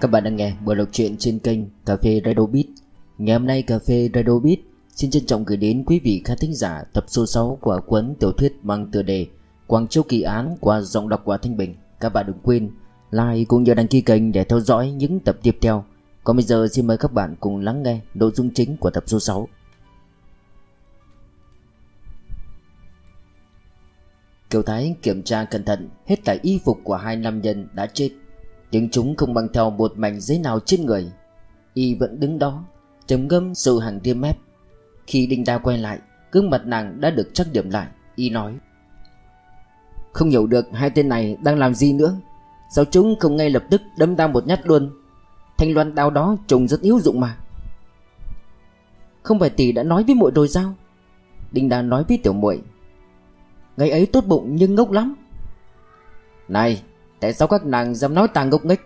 Các bạn đang nghe buổi đọc truyện trên kênh Cà phê Radio Beat. Ngày hôm nay Cà phê Radio Beat xin trân trọng gửi đến quý vị khán thính giả tập số 6 của cuốn tiểu thuyết mang tựa đề Quảng Châu Kỳ Án qua giọng đọc của Thanh Bình. Các bạn đừng quên like cũng như đăng ký kênh để theo dõi những tập tiếp theo. Còn bây giờ xin mời các bạn cùng lắng nghe nội dung chính của tập số 6. Kiều Thái kiểm tra cẩn thận hết cả y phục của hai nam nhân đã chết nhưng chúng không mang theo một mảnh giấy nào trên người. Y vẫn đứng đó, trầm ngâm sự hàng tiêm mép. Khi Đinh Đa quay lại, gương mặt nàng đã được chắc điểm lại. Y nói, Không hiểu được hai tên này đang làm gì nữa. Sao chúng không ngay lập tức đâm ta một nhát luôn? Thanh loan đao đó trông rất yếu dụng mà. Không phải tỷ đã nói với muội rồi sao? Đinh Đa nói với tiểu muội. Ngày ấy tốt bụng nhưng ngốc lắm. Này Tại sao các nàng dám nói ta ngốc nghếch?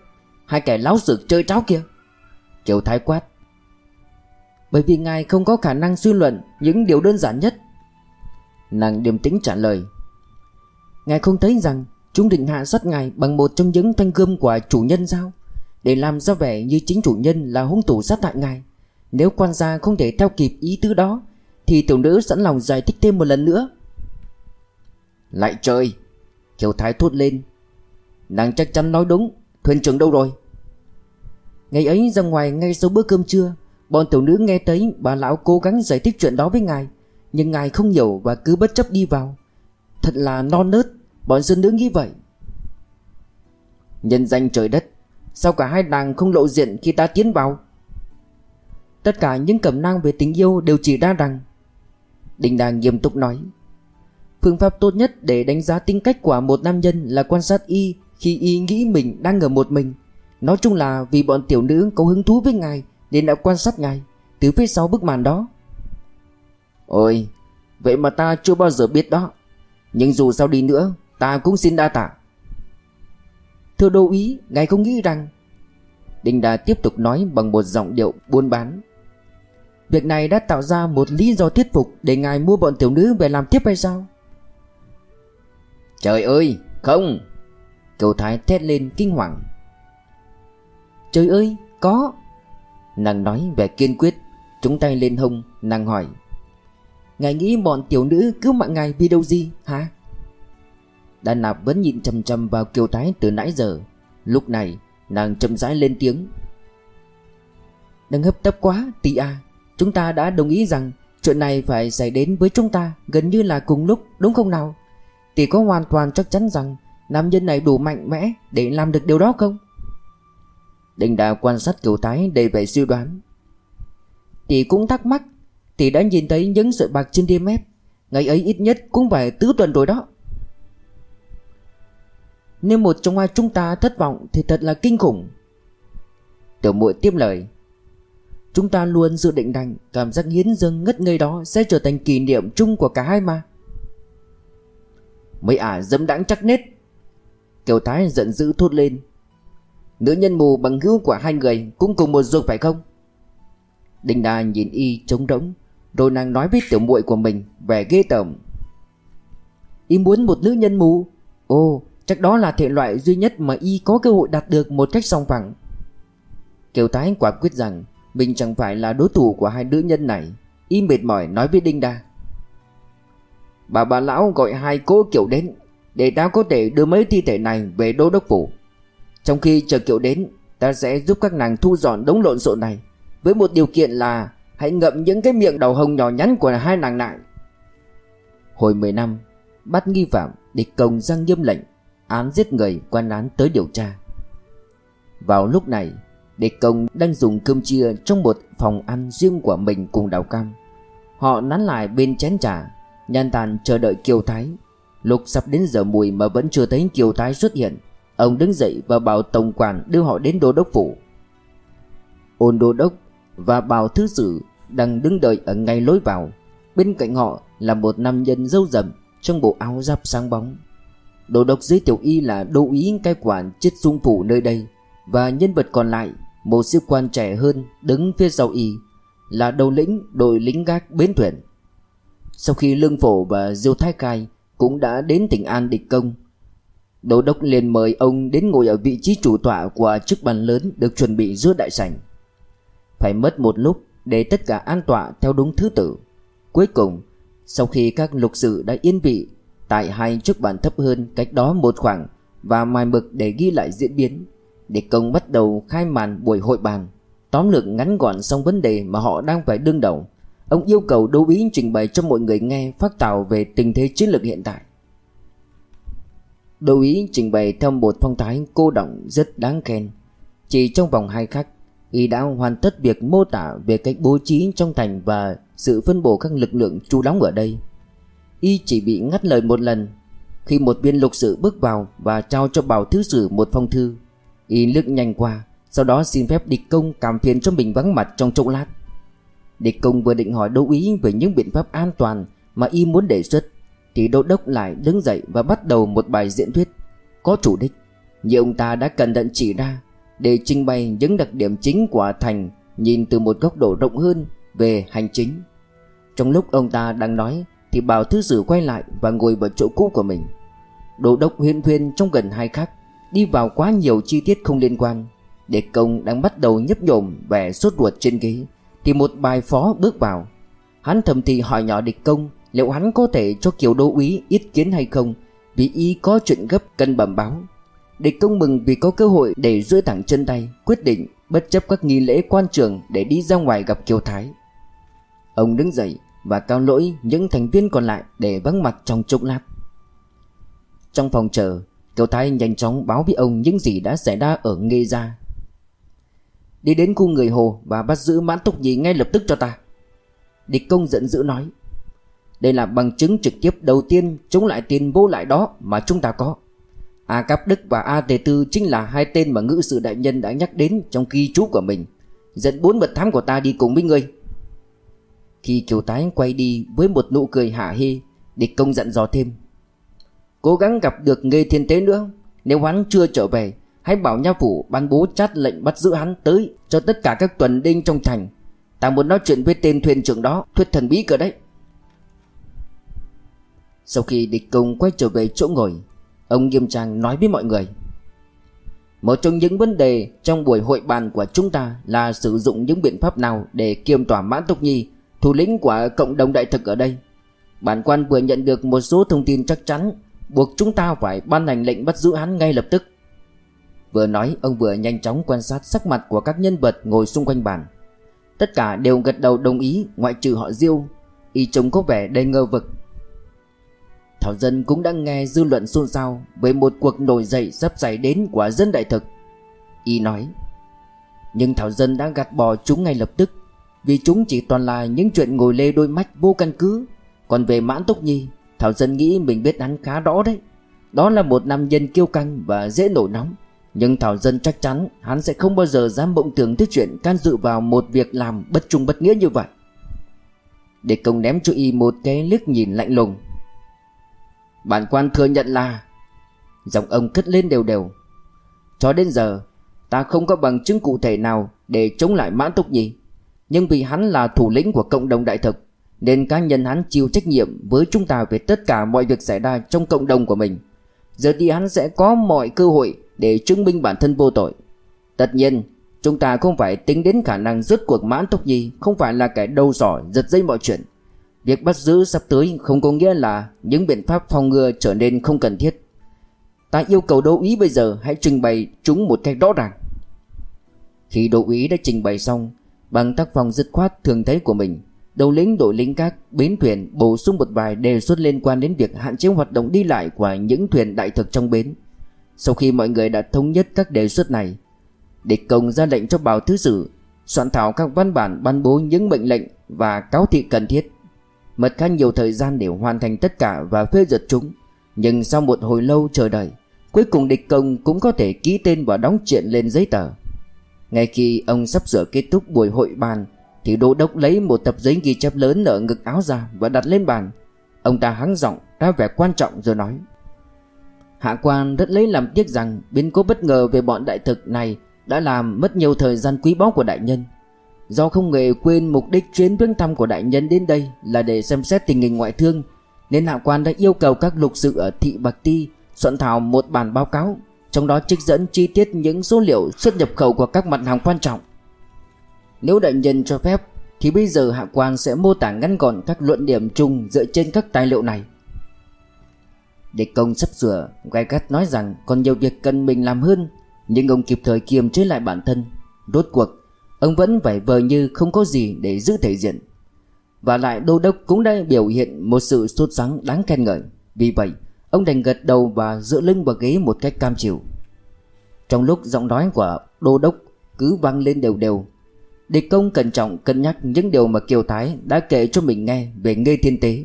Hai kẻ láo sự chơi tráo kia. Kiều Thái quát. Bởi vì ngài không có khả năng suy luận Những điều đơn giản nhất. Nàng điềm tĩnh trả lời. Ngài không thấy rằng Chúng định hạ sát ngài bằng một trong những thanh gươm của chủ nhân sao? Để làm ra vẻ như chính chủ nhân là hung thủ sát hại ngài. Nếu quan gia không thể theo kịp ý tứ đó Thì tiểu nữ sẵn lòng giải thích thêm một lần nữa. Lại trời Kiều Thái thốt lên Nàng chắc chắn nói đúng. Thuyền trưởng đâu rồi? Ngày ấy ra ngoài ngay sau bữa cơm trưa, Bọn tiểu nữ nghe thấy bà lão cố gắng giải thích chuyện đó với ngài, Nhưng ngài không hiểu và cứ bất chấp đi vào. Thật là non nớt, Bọn dân nữ nghĩ vậy. Nhân danh trời đất, Sao cả hai nàng không lộ diện khi ta tiến vào? Tất cả những cẩm nang về tình yêu đều chỉ đa đằng Đình đàng nghiêm túc nói, Phương pháp tốt nhất để đánh giá tính cách của một nam nhân là quan sát y khi y nghĩ mình đang ở một mình. Nói chung là vì bọn tiểu nữ có hứng thú với ngài nên đã quan sát ngài từ phía sau bức màn đó. Ôi, vậy mà ta chưa bao giờ biết đó. Nhưng dù sao đi nữa, ta cũng xin đa tạ. Thưa đô ý, ngài không nghĩ rằng... Đinh Đà tiếp tục nói bằng một giọng điệu buôn bán. Việc này đã tạo ra một lý do thuyết phục để ngài mua bọn tiểu nữ về làm tiếp hay sao? Trời ơi, không, Cậu Thái thét lên kinh hoàng. Trời ơi, có! Nàng nói vẻ kiên quyết Chúng tay lên hông, Nàng hỏi. Ngài nghĩ bọn tiểu nữ cứu mạng ngài vì đâu gì, hả? Đan nạp vẫn nhìn chầm chầm vào Kiều Thái từ nãy giờ. Lúc này, nàng chậm rãi lên tiếng. Đừng hấp tấp quá tì à Chúng ta đã đồng ý rằng Chuyện này phải xảy đến với chúng ta Gần như là cùng lúc, đúng không nào? Tỷ có hoàn toàn chắc chắn rằng Nam nhân này đủ mạnh mẽ để làm được điều đó không? Đình đã quan sát cửu tái để vẻ suy đoán. Tỷ cũng thắc mắc, Tỷ đã nhìn thấy những sợi bạc trên đêm ép Ngày ấy ít nhất cũng phải tứ tuần rồi đó. Nếu một trong hai chúng ta thất vọng Thì thật là kinh khủng. Tiểu muội tiếp lời. Chúng ta luôn dự định rằng Cảm giác hiến dâng ngất ngây đó Sẽ trở thành kỷ niệm chung của cả hai mà. Mấy ả dẫm đãng chắc nết Kiều Thái giận dữ thốt lên. Nữ nhân mù bằng hữu của hai người Cũng cùng một ruột phải không? Đinh Đa nhìn y trống rỗng, Rồi nàng nói với tiểu muội của mình Về ghê tởm. Y muốn một nữ nhân mù? Ồ, chắc đó là thể loại duy nhất Mà y có cơ hội đạt được một cách song phẳng. Kiều Thái quả quyết rằng Mình chẳng phải là đối thủ của hai nữ nhân này. Y mệt mỏi nói với Đinh Đa. Bà bà lão gọi hai cô kiểu đến để ta có thể đưa mấy thi thể này về đô đốc phủ. Trong khi chờ kiệu đến, Ta sẽ giúp các nàng thu dọn đống lộn xộn này. Với một điều kiện là, Hãy ngậm những cái miệng đầu hồng nhỏ nhắn của hai nàng lại. Hồi 10 năm, Bắt nghi phạm Địch công giang nghiêm lệnh, Án giết người quan án tới điều tra. Vào lúc này Địch công đang dùng cơm chia Trong một phòng ăn riêng của mình cùng đào cam. Họ nán lại bên chén trà, Nhàn tàn chờ đợi Kiều Thái lục sắp đến giờ mùi mà vẫn chưa thấy Kiều Thái xuất hiện, Ông đứng dậy và bảo tổng quản đưa họ đến đô đốc phủ. Ôn đô đốc và bảo thứ sử đang đứng đợi ở ngay lối vào. Bên cạnh họ là một nam nhân dâu rậm trong bộ áo giáp sáng bóng. Đô đốc giới tiểu y là đô úy cai quản chết sung phủ nơi đây. Và nhân vật còn lại, Một sĩ quan trẻ hơn đứng phía sau y, Là đầu lĩnh đội lính gác bến thuyền. Sau khi lương phổ và diêu thái cai cũng đã đến tỉnh An địch công. Đô đốc liền mời ông đến ngồi ở vị trí chủ tọa của chiếc bàn lớn được chuẩn bị giữa đại sảnh. Phải mất một lúc để tất cả an tọa theo đúng thứ tự. Cuối cùng, sau khi các lục sự đã yên vị tại hai chiếc bàn thấp hơn cách đó một khoảng và mài mực để ghi lại diễn biến, để công bắt đầu khai màn buổi hội bàn, tóm lược ngắn gọn xong vấn đề mà họ đang phải đương đầu. Ông yêu cầu đô úy trình bày cho mọi người nghe phát tào về tình thế chiến lược hiện tại. Đô úy trình bày theo một phong thái cô động rất đáng khen. Chỉ trong vòng hai khắc, y đã hoàn tất việc mô tả về cách bố trí trong thành và sự phân bổ các lực lượng trú đóng ở đây. Y chỉ bị ngắt lời một lần khi một viên lục sự bước vào và trao cho bảo thứ sử một phong thư. Y lướt nhanh qua, sau đó xin phép địch công cảm phiền cho mình vắng mặt trong chốc lát. Địch công vừa định hỏi đô úy về những biện pháp an toàn mà y muốn đề xuất, thì đô đốc lại đứng dậy và bắt đầu một bài diễn thuyết có chủ đích như ông ta đã cẩn thận chỉ ra, để trình bày những đặc điểm chính của thành nhìn từ một góc độ rộng hơn về hành chính. Trong lúc ông ta đang nói, thì bảo thư sử quay lại và ngồi vào chỗ cũ của mình. Đô đốc huyên huyên trong gần hai khắc, đi vào quá nhiều chi tiết không liên quan. Để công đang bắt đầu nhấp nhổm vẻ sốt ruột trên ghế thì một bài phó bước vào. Hắn thầm thì hỏi nhỏ địch công liệu hắn có thể cho Kiều Đô úy ý kiến hay không vì y có chuyện gấp cần bẩm báo. Địch công mừng vì có cơ hội để duỗi thẳng chân tay, quyết định bất chấp các nghi lễ quan trường để đi ra ngoài gặp Kiều Thái. Ông đứng dậy và cao lỗi những thành viên còn lại để vắng mặt trong chốc lát. Trong phòng chờ, Kiều Thái nhanh chóng báo với ông những gì đã xảy ra ở Nghê Gia. Đi đến khu người Hồ và bắt giữ mãn túc nhị ngay lập tức cho ta. Địch công giận dữ nói. Đây là bằng chứng trực tiếp đầu tiên chống lại tiền vô lại đó mà chúng ta có. A Cáp Đức và A Tề Tư chính là hai tên mà ngữ sự đại nhân đã nhắc đến trong ghi chú của mình. Dẫn bốn mật thám của ta đi cùng với ngươi. Khi Kiều Tái quay đi với một nụ cười hạ hê, địch công dặn dò thêm. Cố gắng gặp được nghề thiên tế nữa. Nếu hắn chưa trở về, hãy bảo nha phủ ban bố chát lệnh bắt giữ hắn tới cho tất cả các tuần đinh trong thành. Ta muốn nói chuyện với tên thuyền trưởng đó, thuyết thần bí cơ đấy. Sau khi địch công quay trở về chỗ ngồi Ông nghiêm trang nói với mọi người Một trong những vấn đề trong buổi hội bàn của chúng ta Là sử dụng những biện pháp nào để kiềm tỏa Mãn tộc Nhi Thủ lĩnh của cộng đồng đại thực ở đây Bản quan vừa nhận được một số thông tin chắc chắn Buộc chúng ta phải ban hành lệnh bắt giữ hắn ngay lập tức Vừa nói ông vừa nhanh chóng quan sát sắc mặt của các nhân vật ngồi xung quanh bàn Tất cả đều gật đầu đồng ý ngoại trừ họ Diêu Y trông có vẻ đầy ngờ vực Thảo Dân cũng đã nghe dư luận xôn xao về một cuộc nổi dậy sắp xảy đến của dân đại thực. Y nói, nhưng Thảo Dân đã gạt bỏ chúng ngay lập tức vì chúng chỉ toàn là những chuyện ngồi lê đôi mắt vô căn cứ. Còn về Mãn Túc Nhi, Thảo Dân nghĩ mình biết hắn khá rõ đấy. Đó là một nam nhân kiêu căng và dễ nổi nóng. Nhưng Thảo Dân chắc chắn hắn sẽ không bao giờ dám bỗng tưởng tới chuyện can dự vào một việc làm bất trung bất nghĩa như vậy. Để công ném cho y một cái liếc nhìn lạnh lùng. Bản quan thừa nhận là, Giọng ông cất lên đều đều. Cho đến giờ, Ta không có bằng chứng cụ thể nào Để chống lại mãn túc nhi Nhưng vì hắn là thủ lĩnh của cộng đồng đại thực, Nên cá nhân hắn chịu trách nhiệm Với chúng ta về tất cả mọi việc xảy ra Trong cộng đồng của mình. Giờ thì hắn sẽ có mọi cơ hội để chứng minh bản thân vô tội Tất nhiên Chúng ta không phải tính đến khả năng rứt cuộc mãn túc nhi Không phải là kẻ đầu sỏ giật dây mọi chuyện Việc bắt giữ sắp tới không có nghĩa là những biện pháp phòng ngừa trở nên không cần thiết. Ta yêu cầu đô úy bây giờ hãy trình bày chúng một cách rõ ràng. Khi đô úy đã trình bày xong, bằng tác phong dứt khoát thường thấy của mình, đầu lĩnh đội lính các bến thuyền bổ sung một vài đề xuất liên quan đến việc hạn chế hoạt động đi lại của những thuyền đại thực trong bến. Sau khi mọi người đã thống nhất các đề xuất này, địch công ra lệnh cho bảo thứ sử soạn thảo các văn bản ban bố những mệnh lệnh và cáo thị cần thiết Mất khá nhiều thời gian để hoàn thành tất cả và phê duyệt chúng. Nhưng sau một hồi lâu chờ đợi Cuối cùng địch công cũng có thể ký tên và đóng chuyện lên giấy tờ. Ngay khi ông sắp sửa kết thúc buổi hội bàn Thì đô đốc lấy một tập giấy ghi chép lớn ở ngực áo ra và đặt lên bàn. Ông ta hắng giọng ra vẻ quan trọng rồi nói. Hạ quan rất lấy làm tiếc rằng biến cố bất ngờ về bọn đại thực này đã làm mất nhiều thời gian quý báu của đại nhân Do không hề quên mục đích chuyến viếng thăm của đại nhân đến đây là để xem xét tình hình ngoại thương Nên hạ quan đã yêu cầu các lục sự ở thị Bạc Ti soạn thảo một bản báo cáo, trong đó trích dẫn chi tiết những số liệu xuất nhập khẩu của các mặt hàng quan trọng. Nếu đại nhân cho phép thì bây giờ hạ quan sẽ mô tả ngắn gọn các luận điểm chung dựa trên các tài liệu này. Địch công sắp sửa, gai gắt nói rằng còn nhiều việc cần mình làm hơn, nhưng ông kịp thời kiềm chế lại bản thân. Rốt cuộc, ông vẫn phải vờ như không có gì để giữ thể diện. Và lại đô đốc cũng đã biểu hiện một sự sốt sắng đáng khen ngợi. Vì vậy, ông đành gật đầu và dựa lưng vào ghế một cách cam chịu. Trong lúc giọng nói của đô đốc cứ vang lên đều đều, Địch công cẩn trọng cân nhắc những điều mà Kiều Thái đã kể cho mình nghe về Ngây Thiên Tế.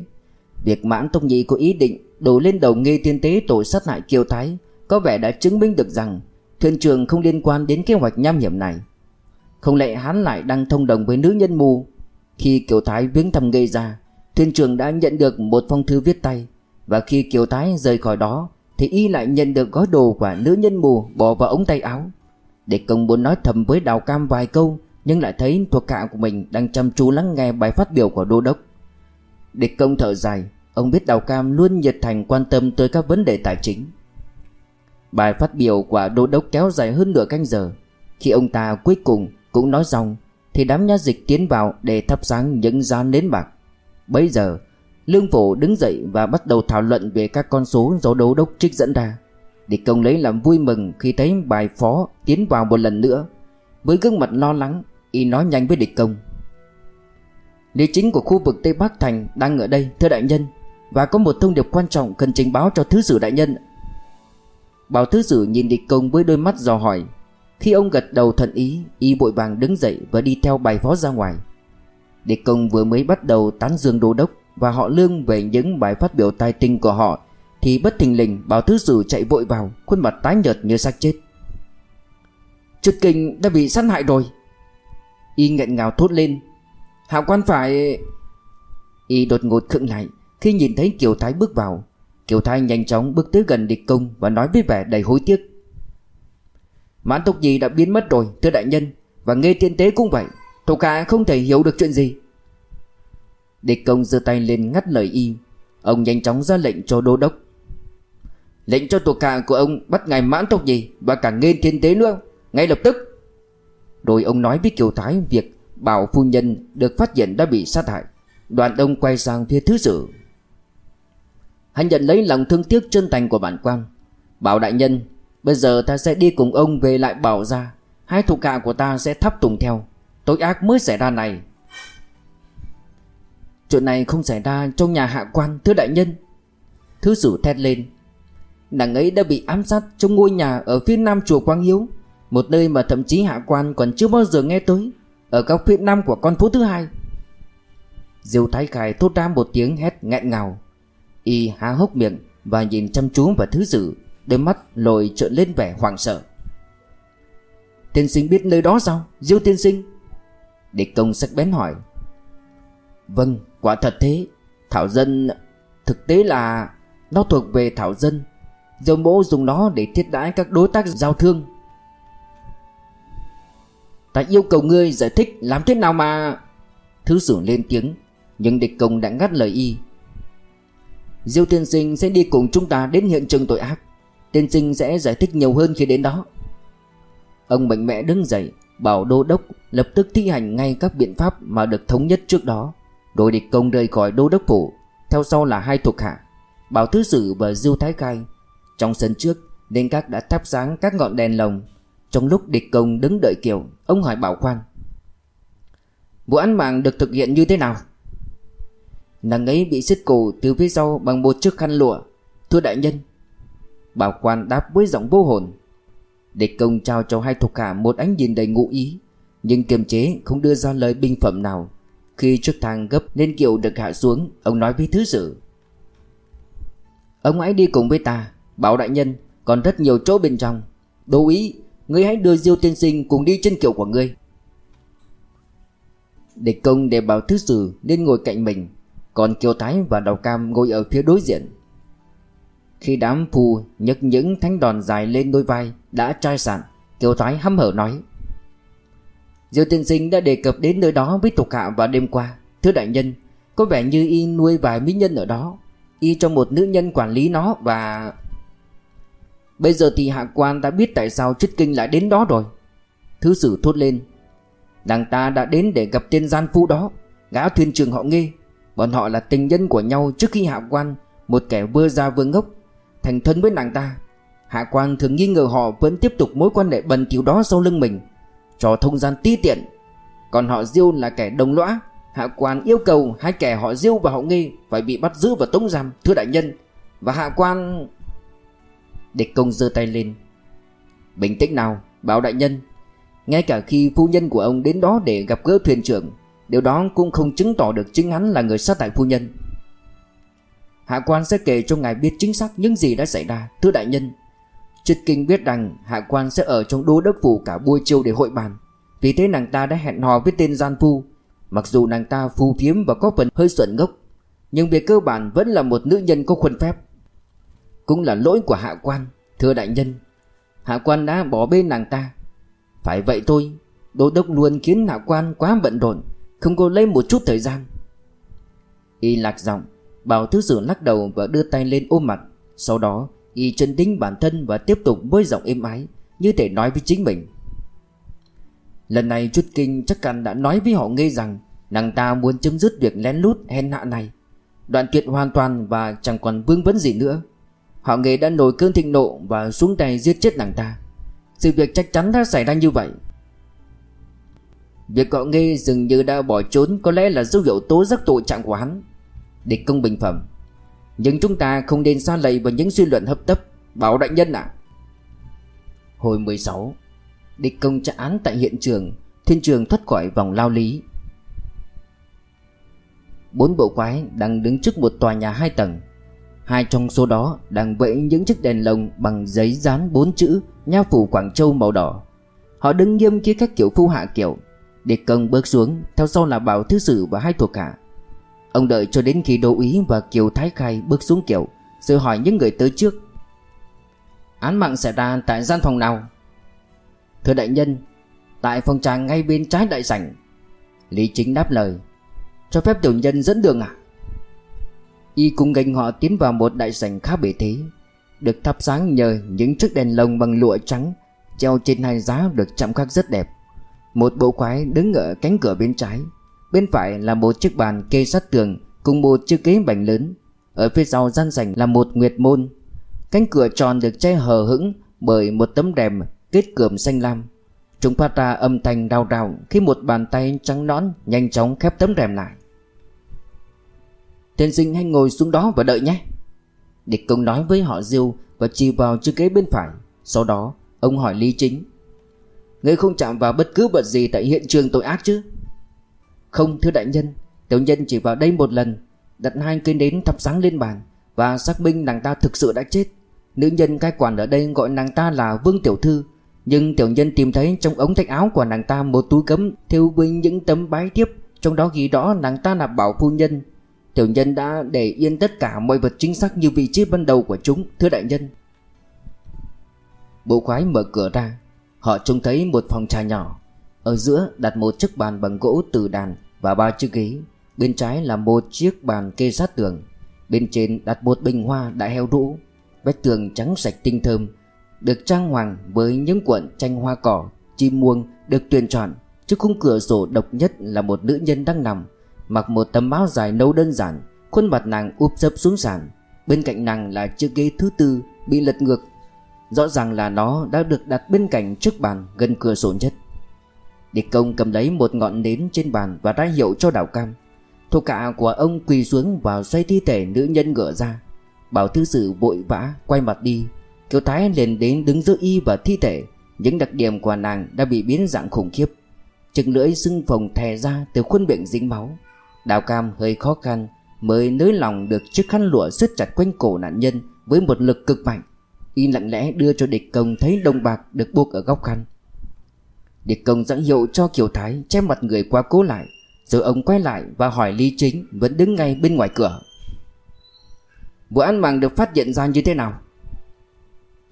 Việc mãn Tông Nhị có ý định đổ lên đầu nghe tiên Tế tội sát hại Kiều Thái có vẻ đã chứng minh được rằng thuyền trường không liên quan đến kế hoạch nham hiểm này. Không lẽ hắn lại đang thông đồng với nữ nhân mù? Khi Kiều Thái viếng thăm gây ra, thuyền trường đã nhận được một phong thư viết tay và khi Kiều Thái rời khỏi đó thì y lại nhận được gói đồ của nữ nhân mù bỏ vào ống tay áo. để công muốn nói thầm với Đào Cam vài câu nhưng lại thấy thuộc hạ của mình đang chăm chú lắng nghe bài phát biểu của đô đốc. Địch công thở dài, ông biết Đào Cam luôn nhiệt thành quan tâm tới các vấn đề tài chính. Bài phát biểu của đô đốc kéo dài hơn nửa canh giờ. Khi ông ta cuối cùng cũng nói xong thì đám nha dịch tiến vào để thắp sáng những giá nến bạc. Bây giờ, Lương Phổ đứng dậy và bắt đầu thảo luận về các con số do đô đốc trích dẫn ra. Địch công lấy làm vui mừng khi thấy bài phó tiến vào một lần nữa. Với gương mặt lo lắng, Y nói nhanh với địch công Lý chính của khu vực Tây Bắc Thành đang ở đây, thưa đại nhân. Và có một thông điệp quan trọng cần trình báo cho thứ sử đại nhân. Bảo thứ sử nhìn địch công với đôi mắt dò hỏi. Khi ông gật đầu thuận ý, Y bội vàng đứng dậy và đi theo bài phó ra ngoài. Địch công vừa mới bắt đầu tán dương đô đốc Và họ lương về những bài phát biểu tài tình của họ, Thì bất thình lình bảo thứ sử chạy vội vào, Khuôn mặt tái nhợt như xác chết. Trượt kinh đã bị sát hại rồi. Y nghẹn ngào thốt lên. Hạ quan phải Y đột ngột khựng lại, Khi nhìn thấy Kiều Thái bước vào. Kiều Thái nhanh chóng bước tới gần địch công Và nói với vẻ đầy hối tiếc. Mãn tộc gì đã biến mất rồi, Thưa đại nhân, Và nghe tiên tế cũng vậy, Thuộc hạ không thể hiểu được chuyện gì. Địch công giơ tay lên ngắt lời y, Ông nhanh chóng ra lệnh cho đô đốc. Lệnh cho thuộc hạ của ông bắt ngài mãn tộc gì Và cả nghe thiên tế nữa, Ngay lập tức. Rồi ông nói với Kiều Thái việc Bảo phu nhân được phát hiện đã bị sát hại. Đoàn đông quay sang phía thứ sử. Hắn nhận lấy lòng thương tiếc chân thành của bản quan, Bảo đại nhân, Bây giờ ta sẽ đi cùng ông về lại bảo ra Hai thuộc hạ của ta sẽ thắp tùng theo, Tội ác mới xảy ra này. Chuyện này không xảy ra trong nhà hạ quan, Thưa đại nhân. Thứ sử thét lên. Nàng ấy đã bị ám sát trong ngôi nhà Ở phía nam chùa Quang Hiếu, một nơi mà thậm chí hạ quan còn chưa bao giờ nghe tới. Ở góc phía nam của con phố thứ hai. Diêu Thái Khải thốt ra một tiếng hét nghẹn ngào. Y há hốc miệng và nhìn chăm chú vào thứ dự Đôi mắt lồi trợn lên vẻ hoảng sợ. Tiên sinh biết nơi đó sao, Diêu tiên sinh? Địch công sắc bén hỏi. Vâng quả thật thế. Thảo dân, Thực tế là Nó thuộc về thảo dân. Diêu mỗ dùng nó để thiết đãi các đối tác giao thương. Ta yêu cầu ngươi giải thích làm thế nào mà. Thứ sử lên tiếng, Nhưng địch công đã ngắt lời y. Diêu tiên sinh sẽ đi cùng chúng ta đến hiện trường tội ác. Tiên sinh sẽ giải thích nhiều hơn khi đến đó. Ông mạnh mẽ đứng dậy, Bảo đô đốc lập tức thi hành ngay các biện pháp mà được thống nhất trước đó. Đội địch công rời khỏi đô đốc phủ, Theo sau là hai thuộc hạ, Bảo Thứ Sử và Diêu Thái Cai Trong sân trước đinh các đã thắp sáng các ngọn đèn lồng trong lúc địch công đứng đợi Kiều Ông hỏi Bảo Khoan Vụ án mạng được thực hiện như thế nào? Nàng ấy bị xiết cổ từ phía sau bằng một chiếc khăn lụa. Thưa đại nhân. Bảo quan đáp với giọng vô hồn. Địch công trao cho hai thuộc hạ một ánh nhìn đầy ngụ ý, Nhưng kiềm chế không đưa ra lời binh phẩm nào. Khi chiếc thang gấp nên kiệu được hạ xuống, Ông nói với thứ sử. Ông hãy đi cùng với ta, Bảo đại nhân, Còn rất nhiều chỗ bên trong. Đô ý Ngươi hãy đưa Diêu tiên sinh cùng đi trên kiệu của ngươi. Địch công để bảo thứ sử nên ngồi cạnh mình, Còn Kiều Thái và Đào Cam ngồi ở phía đối diện. Khi đám phù nhấc những thánh đòn dài lên đôi vai Đã trai sạn, Kiều Thái hăm hở nói, Diêu tiên sinh đã đề cập đến nơi đó với tục hạ vào đêm qua. Thưa đại nhân, Có vẻ như y nuôi vài mỹ nhân ở đó. Y cho một nữ nhân quản lý nó và Bây giờ thì hạ quan đã biết tại sao Trích Kinh lại đến đó rồi. Thứ sử thốt lên, Nàng ta đã đến để gặp tên gian phu đó. Gã thuyền trường họ nghe Bọn họ là tình nhân của nhau trước khi hạ quan, Một kẻ vơ ra vừa ngốc, Thành thân với nàng ta. Hạ quan thường nghi ngờ họ vẫn tiếp tục mối quan hệ bần thiếu đó sau lưng mình, Cho thông gian ti tiện. Còn họ Diêu là kẻ đồng lõa, Hạ quan yêu cầu hai kẻ họ Diêu và họ Nghi Phải bị bắt giữ và tống giam, Thưa đại nhân. Và hạ quan Địch công giơ tay lên. Bình tĩnh nào, Bảo đại nhân. Ngay cả khi phu nhân của ông đến đó để gặp gỡ thuyền trưởng, Điều đó cũng không chứng tỏ được chính hắn là người sát hại phu nhân. Hạ quan sẽ kể cho ngài biết chính xác những gì đã xảy ra, Thưa đại nhân. Triết kinh biết rằng hạ quan sẽ ở trong đô đốc phủ cả buổi chiều để hội bàn. Vì thế nàng ta đã hẹn hò với tên gian phu. Mặc dù nàng ta phu phiếm và có phần hơi xuẩn ngốc, Nhưng về cơ bản vẫn là một nữ nhân có khuôn phép. Cũng là lỗi của hạ quan, Thưa đại nhân. Hạ quan đã bỏ bên nàng ta. Phải vậy thôi, Đô đốc luôn khiến hạ quan quá bận rộn, Không có lấy một chút thời gian. Y lạc giọng, Bảo thứ sử lắc đầu và đưa tay lên ôm mặt. Sau đó, Y chân tính bản thân và tiếp tục với giọng êm ái, Như thể nói với chính mình. Lần này chút kinh chắc chắn đã nói với họ nghe rằng Nàng ta muốn chấm dứt việc lén lút hèn hạ này. Đoạn tuyệt hoàn toàn và chẳng còn vương vấn gì nữa. Họ nghề đã nổi cơn thịnh nộ và xuống tay giết chết nàng ta. Sự việc chắc chắn đã xảy ra như vậy. Việc họ nghe dường như đã bỏ trốn có lẽ là dấu hiệu tố giác tội trạng của hắn. Địch công bình phẩm. Nhưng chúng ta không nên xa lầy vào những suy luận hấp tấp. Bảo đại nhân ạ. Hồi 16 Địch công trả án tại hiện trường, Thiên trường thoát khỏi vòng lao lý. Bốn bộ quái đang đứng trước một tòa nhà hai tầng. Hai trong số đó đang vẫy những chiếc đèn lồng bằng giấy dán bốn chữ Nha phủ Quảng Châu màu đỏ. Họ đứng nghiêm kia các kiểu phu hạ kiểu Địch công bước xuống, Theo sau là Bảo Thứ Sử và hai thuộc hạ. Ông đợi cho đến khi đô Ý và Kiều Thái Khai bước xuống kiểu, Rồi hỏi những người tới trước. Án mạng xảy ra tại gian phòng nào? Thưa đại nhân, Tại phòng trà ngay bên trái đại sảnh. Lý chính đáp lời. Cho phép tiểu nhân dẫn đường à Y cùng gánh họ tiến vào một đại sảnh khá bể thế. Được thắp sáng nhờ những chiếc đèn lồng bằng lụa trắng, Treo trên hai giá được chạm khắc rất đẹp. Một bộ quái đứng ở cánh cửa bên trái, Bên phải là một chiếc bàn kê sát tường Cùng một chiếc ghế bành lớn. Ở phía sau gian sảnh là một nguyệt môn. Cánh cửa tròn được che hờ hững Bởi một tấm rèm kết cườm xanh lam. Chúng phát ra âm thanh đau đào Khi một bàn tay trắng nõn Nhanh chóng khép tấm rèm lại. Tiên sinh hãy ngồi xuống đó và đợi nhé. Địch công nói với họ Diêu Và chỉ vào chiếc ghế bên phải. Sau đó, ông hỏi Lý Chính. Ngươi không chạm vào bất cứ vật gì Tại hiện trường tội ác chứ? Không, thưa đại nhân. Tiểu nhân chỉ vào đây một lần, Đặt hai cây nến thắp sáng lên bàn Và xác minh nàng ta thực sự đã chết. Nữ nhân cai quản ở đây gọi nàng ta là Vương Tiểu Thư, Nhưng tiểu nhân tìm thấy trong ống tay áo của nàng ta một túi cấm Thiêu với những tấm bái tiếp Trong đó ghi rõ nàng ta là bảo phu nhân. Tiểu nhân đã để yên tất cả mọi vật chính xác như vị trí ban đầu của chúng, Thưa đại nhân. Bộ khoái mở cửa ra, Họ trông thấy một phòng trà nhỏ. Ở giữa đặt một chiếc bàn bằng gỗ từ đàn Và ba chiếc ghế. Bên trái là một chiếc bàn kê sát tường. Bên trên đặt một bình hoa đã heo rũ Vách tường trắng sạch tinh thơm, Được trang hoàng với những cuộn tranh hoa cỏ, Chim muông được tuyển chọn. Trước khung cửa sổ độc nhất là một nữ nhân đang nằm. Mặc một tấm áo dài nâu đơn giản, Khuôn mặt nàng úp sấp xuống sàn. Bên cạnh nàng là chiếc ghế thứ tư Bị lật ngược. Rõ ràng là nó đã được đặt bên cạnh trước bàn Gần cửa sổ nhất. Địch công cầm lấy một ngọn nến trên bàn Và ra hiệu cho đảo cam. Thủ hạ của ông quỳ xuống vào xoay thi thể nữ nhân ngựa ra. Bảo thư sử vội vã quay mặt đi. Kiều Thái liền đến đứng giữa y và thi thể. Những đặc điểm của nàng đã bị biến dạng khủng khiếp. Chừng lưỡi sưng phồng thè ra từ khuôn miệng dính máu. Đào cam hơi khó khăn Mới nới lòng được chiếc khăn lụa siết chặt quanh cổ nạn nhân Với một lực cực mạnh. Y lặng lẽ đưa cho địch công thấy đồng bạc được buộc ở góc khăn. Địch công dẫn hiệu cho Kiều Thái che mặt người qua cố lại, Rồi ông quay lại và hỏi Lý Chính vẫn đứng ngay bên ngoài cửa. Vụ án mạng được phát hiện ra như thế nào?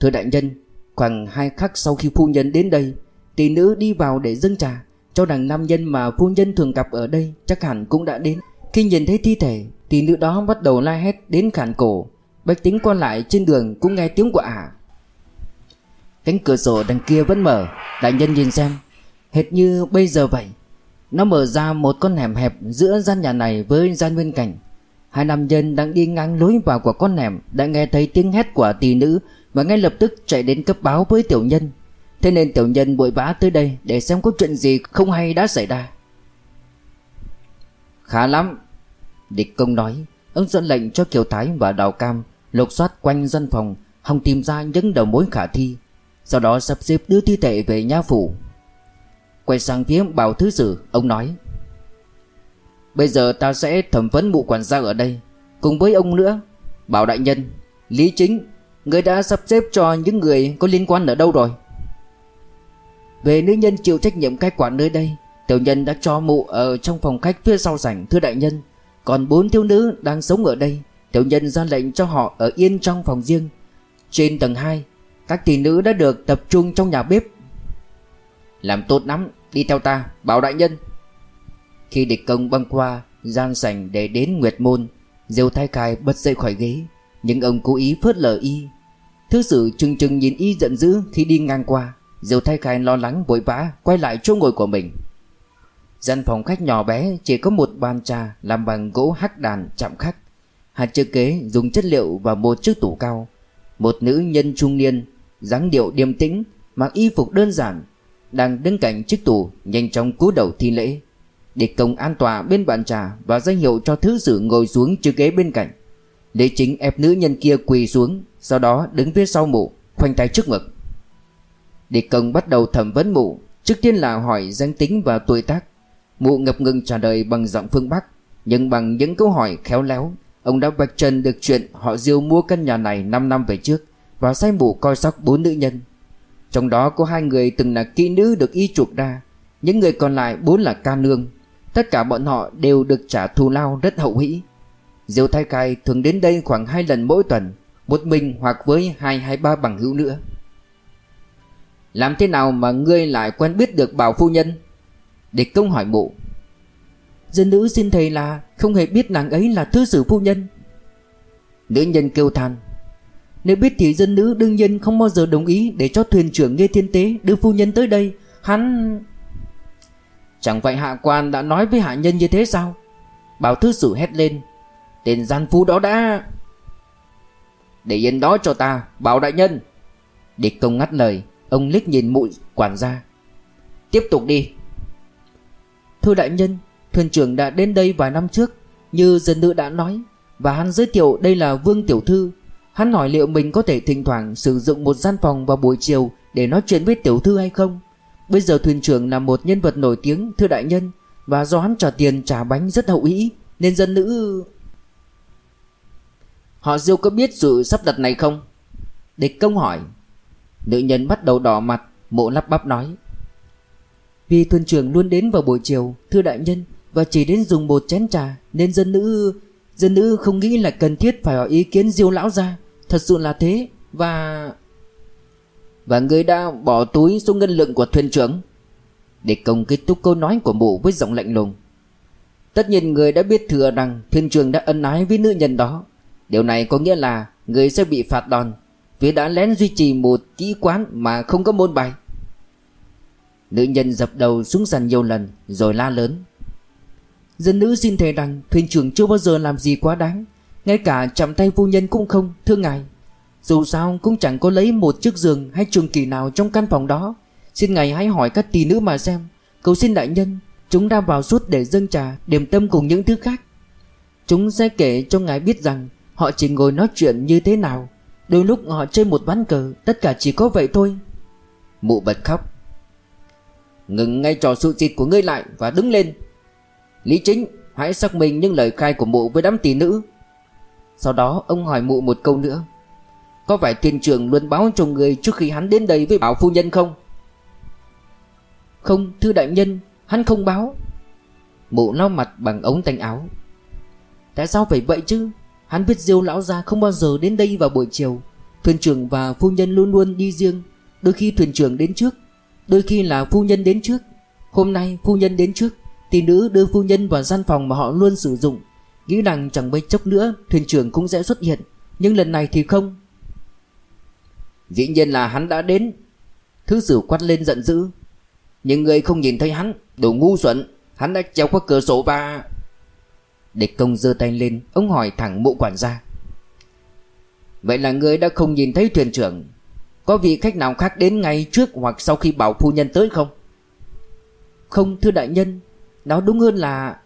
Thưa đại nhân, Khoảng hai khắc sau khi phu nhân đến đây, Tỷ nữ đi vào để dâng trà. Cho đằng nam nhân mà phu nhân thường gặp ở đây Chắc hẳn cũng đã đến. Khi nhìn thấy thi thể, thì nữ đó bắt đầu la hét đến khản cổ. Bách tính qua lại trên đường cũng nghe tiếng của ả Cánh cửa sổ đằng kia vẫn mở, Đại nhân nhìn xem. Hệt như bây giờ vậy, Nó mở ra một con hẻm hẹp giữa gian nhà này với gian bên cạnh Hai nam nhân đang đi ngang lối vào của con hẻm Đã nghe thấy tiếng hét của tỷ nữ Và ngay lập tức chạy đến cấp báo với tiểu nhân. Thế nên tiểu nhân bội vã tới đây Để xem có chuyện gì không hay đã xảy ra. Khá lắm, Địch công nói Ông dẫn lệnh cho Kiều Thái và Đào Cam Lục soát quanh dân phòng, Hòng tìm ra những đầu mối khả thi, Sau đó sắp xếp đưa thi thể về nhà phủ. Quay sang phía bảo thứ sử, Ông nói, Bây giờ ta sẽ thẩm vấn mụ quản gia ở đây, Cùng với ông nữa. Bảo đại nhân, Lý chính, Người đã sắp xếp cho những người có liên quan ở đâu rồi? Về nữ nhân chịu trách nhiệm cai quản nơi đây, Tiểu nhân đã cho mụ ở trong phòng khách phía sau sảnh, Thưa đại nhân. Còn bốn thiếu nữ đang sống ở đây, Tiểu nhân ra lệnh cho họ ở yên trong phòng riêng. Trên tầng 2 Các tỷ nữ đã được tập trung trong nhà bếp. Làm tốt lắm, Đi theo ta, Bảo đại nhân. Khi địch công băng qua Gian sảnh để đến Nguyệt Môn, Diêu thái Khai bật dậy khỏi ghế. Nhưng ông cố ý phớt lờ y. Thứ sử chừng chừng nhìn y giận dữ khi đi ngang qua. Diêu thái Khai lo lắng vội vã Quay lại chỗ ngồi của mình. Gian phòng khách nhỏ bé chỉ có một bàn trà làm bằng gỗ hắc đàn chạm khắc, Hai chiếc kế dùng chất liệu và một chiếc tủ cao. Một nữ nhân trung niên, dáng điệu điềm tĩnh, Mặc y phục đơn giản, Đang đứng cạnh chiếc tủ Nhanh chóng cúi đầu thi lễ. Để công an tòa bên bàn trà Và danh hiệu cho thứ sử ngồi xuống chiếc ghế bên cạnh Lê chính ép nữ nhân kia quỳ xuống, Sau đó đứng phía sau mụ Khoanh tay trước ngực. Địa công bắt đầu thẩm vấn mụ, Trước tiên là hỏi danh tính và tuổi tác. Mụ ngập ngừng trả lời bằng giọng phương Bắc, Nhưng bằng những câu hỏi khéo léo. Ông đã vạch trần được chuyện họ Diêu mua căn nhà này 5 năm về trước Và sai mụ coi sóc bốn nữ nhân. Trong đó có hai người từng là kỹ nữ được y chuộc ra, Những người còn lại bốn là ca nương. Tất cả bọn họ đều được trả thù lao rất hậu hĩ. Diêu Thái Cai thường đến đây khoảng hai lần mỗi tuần, Một mình hoặc với hai hay ba bằng hữu nữa. Làm thế nào mà ngươi lại quen biết được bảo phu nhân? Địch công hỏi mụ. Dân nữ xin thầy là Không hề biết nàng ấy là thư sử phu nhân. Nữ nhân kêu than. Nếu biết thì dân nữ đương nhiên không bao giờ đồng ý Để cho thuyền trưởng Nghê Thiên Tế đưa phu nhân tới đây. Hắn Chẳng phải hạ quan đã nói với hạ nhân như thế sao? Bảo thư sử hét lên. Tên gian phu đó đã Để yên đó cho ta Bảo đại nhân. Địch công ngắt lời Ông liếc nhìn mụi quản gia. Tiếp tục đi. Thưa đại nhân, Thuyền trưởng đã đến đây vài năm trước, Như dân nữ đã nói, Và hắn giới thiệu đây là Vương Tiểu Thư. Hắn hỏi liệu mình có thể thỉnh thoảng sử dụng một gian phòng vào buổi chiều Để nói chuyện với Tiểu Thư hay không? Bây giờ thuyền trưởng là một nhân vật nổi tiếng, Thưa đại nhân, Và do hắn trả tiền trả bánh rất hậu ý, Nên dân nữ Họ Diêu có biết sự sắp đặt này không? Địch công hỏi. Nữ nhân bắt đầu đỏ mặt, Mộ lắp bắp nói. Vì thuyền trưởng luôn đến vào buổi chiều, Thưa đại nhân, và chỉ đến dùng một chén trà, Nên dân nữ Dân nữ không nghĩ là cần thiết phải hỏi ý kiến diêu lão ra Thật sự là thế, Và Và người đã bỏ túi số ngân lượng của thuyền trưởng. Để công kết thúc câu nói của mụ với giọng lạnh lùng. Tất nhiên người đã biết thừa rằng Thuyền trưởng đã ân ái với nữ nhân đó. Điều này có nghĩa là Người sẽ bị phạt đòn. Vì đã lén duy trì một kỹ quán mà không có môn bài. Nữ nhân dập đầu xuống sàn nhiều lần, Rồi la lớn. Dân nữ xin thề rằng thuyền trưởng chưa bao giờ làm gì quá đáng, Ngay cả chạm tay phu nhân cũng không Thưa ngài Dù sao cũng chẳng có lấy một chiếc giường hay trường kỳ nào trong căn phòng đó. Xin ngài hãy hỏi các tỷ nữ mà xem, Cầu xin đại nhân, Chúng đang vào suốt để dâng trà, Điểm tâm cùng những thứ khác. Chúng sẽ kể cho ngài biết rằng Họ chỉ ngồi nói chuyện như thế nào. Đôi lúc họ chơi một ván cờ Tất cả chỉ có vậy thôi. Mụ bật khóc. Ngừng ngay trò sự dịch của ngươi lại Và đứng lên. Lý chính hãy xác minh những lời khai của mụ với đám tỷ nữ. Sau đó ông hỏi mụ một câu nữa. Có phải thuyền trưởng luôn báo cho người trước khi hắn đến đây với bảo phu nhân không? Không thưa đại nhân Hắn không báo. Mụ lau mặt bằng ống tay áo. Tại sao phải vậy chứ Hắn biết diêu lão gia không bao giờ đến đây vào buổi chiều. Thuyền trưởng và phu nhân luôn luôn đi riêng. Đôi khi thuyền trưởng đến trước, Đôi khi là phu nhân đến trước. Hôm nay phu nhân đến trước Tỷ nữ đưa phu nhân vào gian phòng mà họ luôn sử dụng. Nghĩ rằng chẳng mấy chốc nữa, Thuyền trưởng cũng sẽ xuất hiện. Nhưng lần này thì không. Dĩ nhiên là hắn đã đến. Thứ sử quát lên giận dữ. Nhưng người không nhìn thấy hắn, Đồ ngu xuẩn. Hắn đã treo qua cửa sổ và Địch công giơ tay lên, Ông hỏi thẳng mụ quản gia. Vậy là người đã không nhìn thấy thuyền trưởng. Có vị khách nào khác đến ngay trước Hoặc sau khi bảo phu nhân tới không? Không, thưa đại nhân. Nói đúng hơn là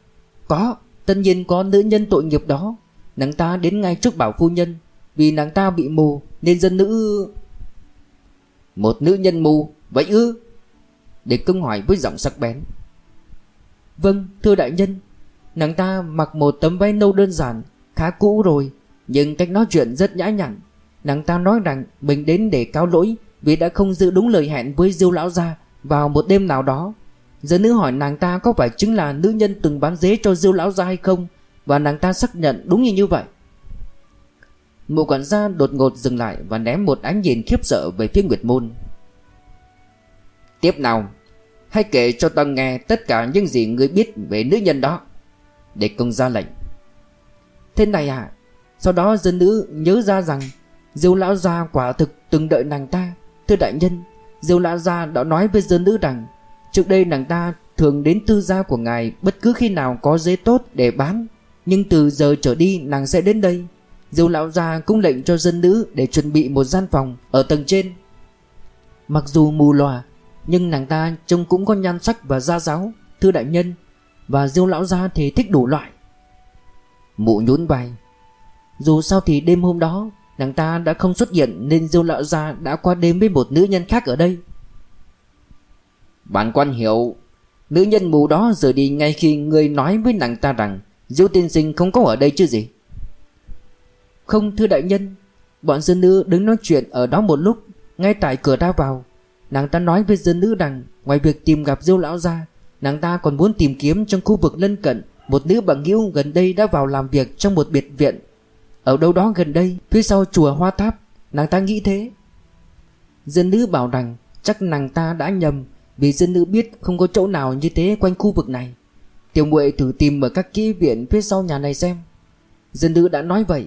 Có. Tất nhiên có nữ nhân tội nghiệp đó. Nàng ta đến ngay trước bảo phu nhân. Vì nàng ta bị mù, Nên dân nữ Một nữ nhân mù, Vậy ư? Địch công hỏi với giọng sắc bén. Vâng thưa đại nhân. Nàng ta mặc một tấm váy nâu đơn giản, Khá cũ rồi, Nhưng cách nói chuyện rất nhã nhặn. Nàng ta nói rằng mình đến để cáo lỗi Vì đã không giữ đúng lời hẹn với diêu lão gia Vào một đêm nào đó. Giờ nữ hỏi nàng ta có phải chính là nữ nhân từng bán dế cho diêu lão gia hay không, Và nàng ta xác nhận đúng như như vậy. Mụ quản gia đột ngột dừng lại Và ném một ánh nhìn khiếp sợ về phía Nguyệt Môn. Tiếp nào, Hãy kể cho ta nghe tất cả những gì ngươi biết về nữ nhân đó. Để công ra lệnh. Thế này à Sau đó dân nữ nhớ ra rằng Diêu lão gia quả thực từng đợi nàng ta. Thưa đại nhân, Diêu lão gia đã nói với dân nữ rằng, Trước đây nàng ta thường đến tư gia của ngài Bất cứ khi nào có giấy tốt để bán, Nhưng từ giờ trở đi nàng sẽ đến đây. Diêu lão gia cũng lệnh cho dân nữ Để chuẩn bị một gian phòng Ở tầng trên. Mặc dù mù lòa, Nhưng nàng ta trông cũng có nhan sắc và gia giáo. Thưa đại nhân và diêu lão gia thì thích đủ loại. Mụ nhún vai. Dù sao thì đêm hôm đó, Nàng ta đã không xuất hiện Nên diêu lão gia đã qua đêm với một nữ nhân khác ở đây. Bản quan hiểu, Nữ nhân mù đó rời đi ngay khi người nói với nàng ta rằng Diêu tiên sinh không có ở đây chứ gì. Không, thưa đại nhân, Bọn dân nữ đứng nói chuyện ở đó một lúc, Ngay tại cửa ra vào. Nàng ta nói với dân nữ rằng, Ngoài việc tìm gặp diêu lão gia Nàng ta còn muốn tìm kiếm trong khu vực lân cận, Một nữ bằng hữu gần đây đã vào làm việc trong một biệt viện. Ở đâu đó gần đây, Phía sau chùa Hoa Tháp, Nàng ta nghĩ thế. Dân nữ bảo rằng, Chắc nàng ta đã nhầm, Vì dân nữ biết không có chỗ nào như thế quanh khu vực này. Tiểu muội thử tìm ở các kỹ viện phía sau nhà này xem. Dân nữ đã nói vậy.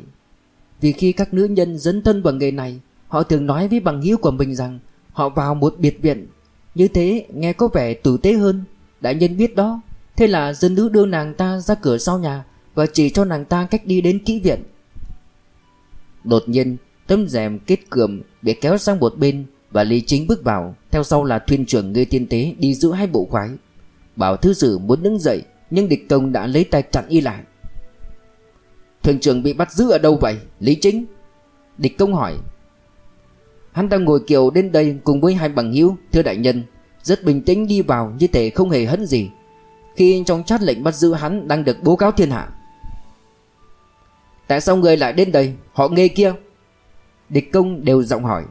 Vì khi các nữ nhân dấn thân vào nghề này, Họ thường nói với bằng hữu của mình rằng, Họ vào một biệt viện. Như thế, nghe có vẻ tử tế hơn. Đại nhân biết đó. Thế là dân nữ đưa nàng ta ra cửa sau nhà Và chỉ cho nàng ta cách đi đến kỹ viện. Đột nhiên, Tấm rèm kết cườm bị kéo sang một bên Và Lý Chính bước vào. Theo sau là thuyền trưởng người tiên tế đi giữ hai bộ khoái. Bảo thư sử muốn đứng dậy, Nhưng địch công đã lấy tay chặn y lại. Thuyền trưởng bị bắt giữ ở đâu vậy, Lý Chính? Địch công hỏi. Hắn đang ngồi kiều đến đây cùng với hai bằng hữu, Thưa đại nhân. Rất bình tĩnh đi vào như thể không hề hấn gì. Khi trong chat lệnh bắt giữ hắn đang được bố cáo thiên hạ. Tại sao người lại đến đây? Họ nghe kia. Địch công đều giọng hỏi.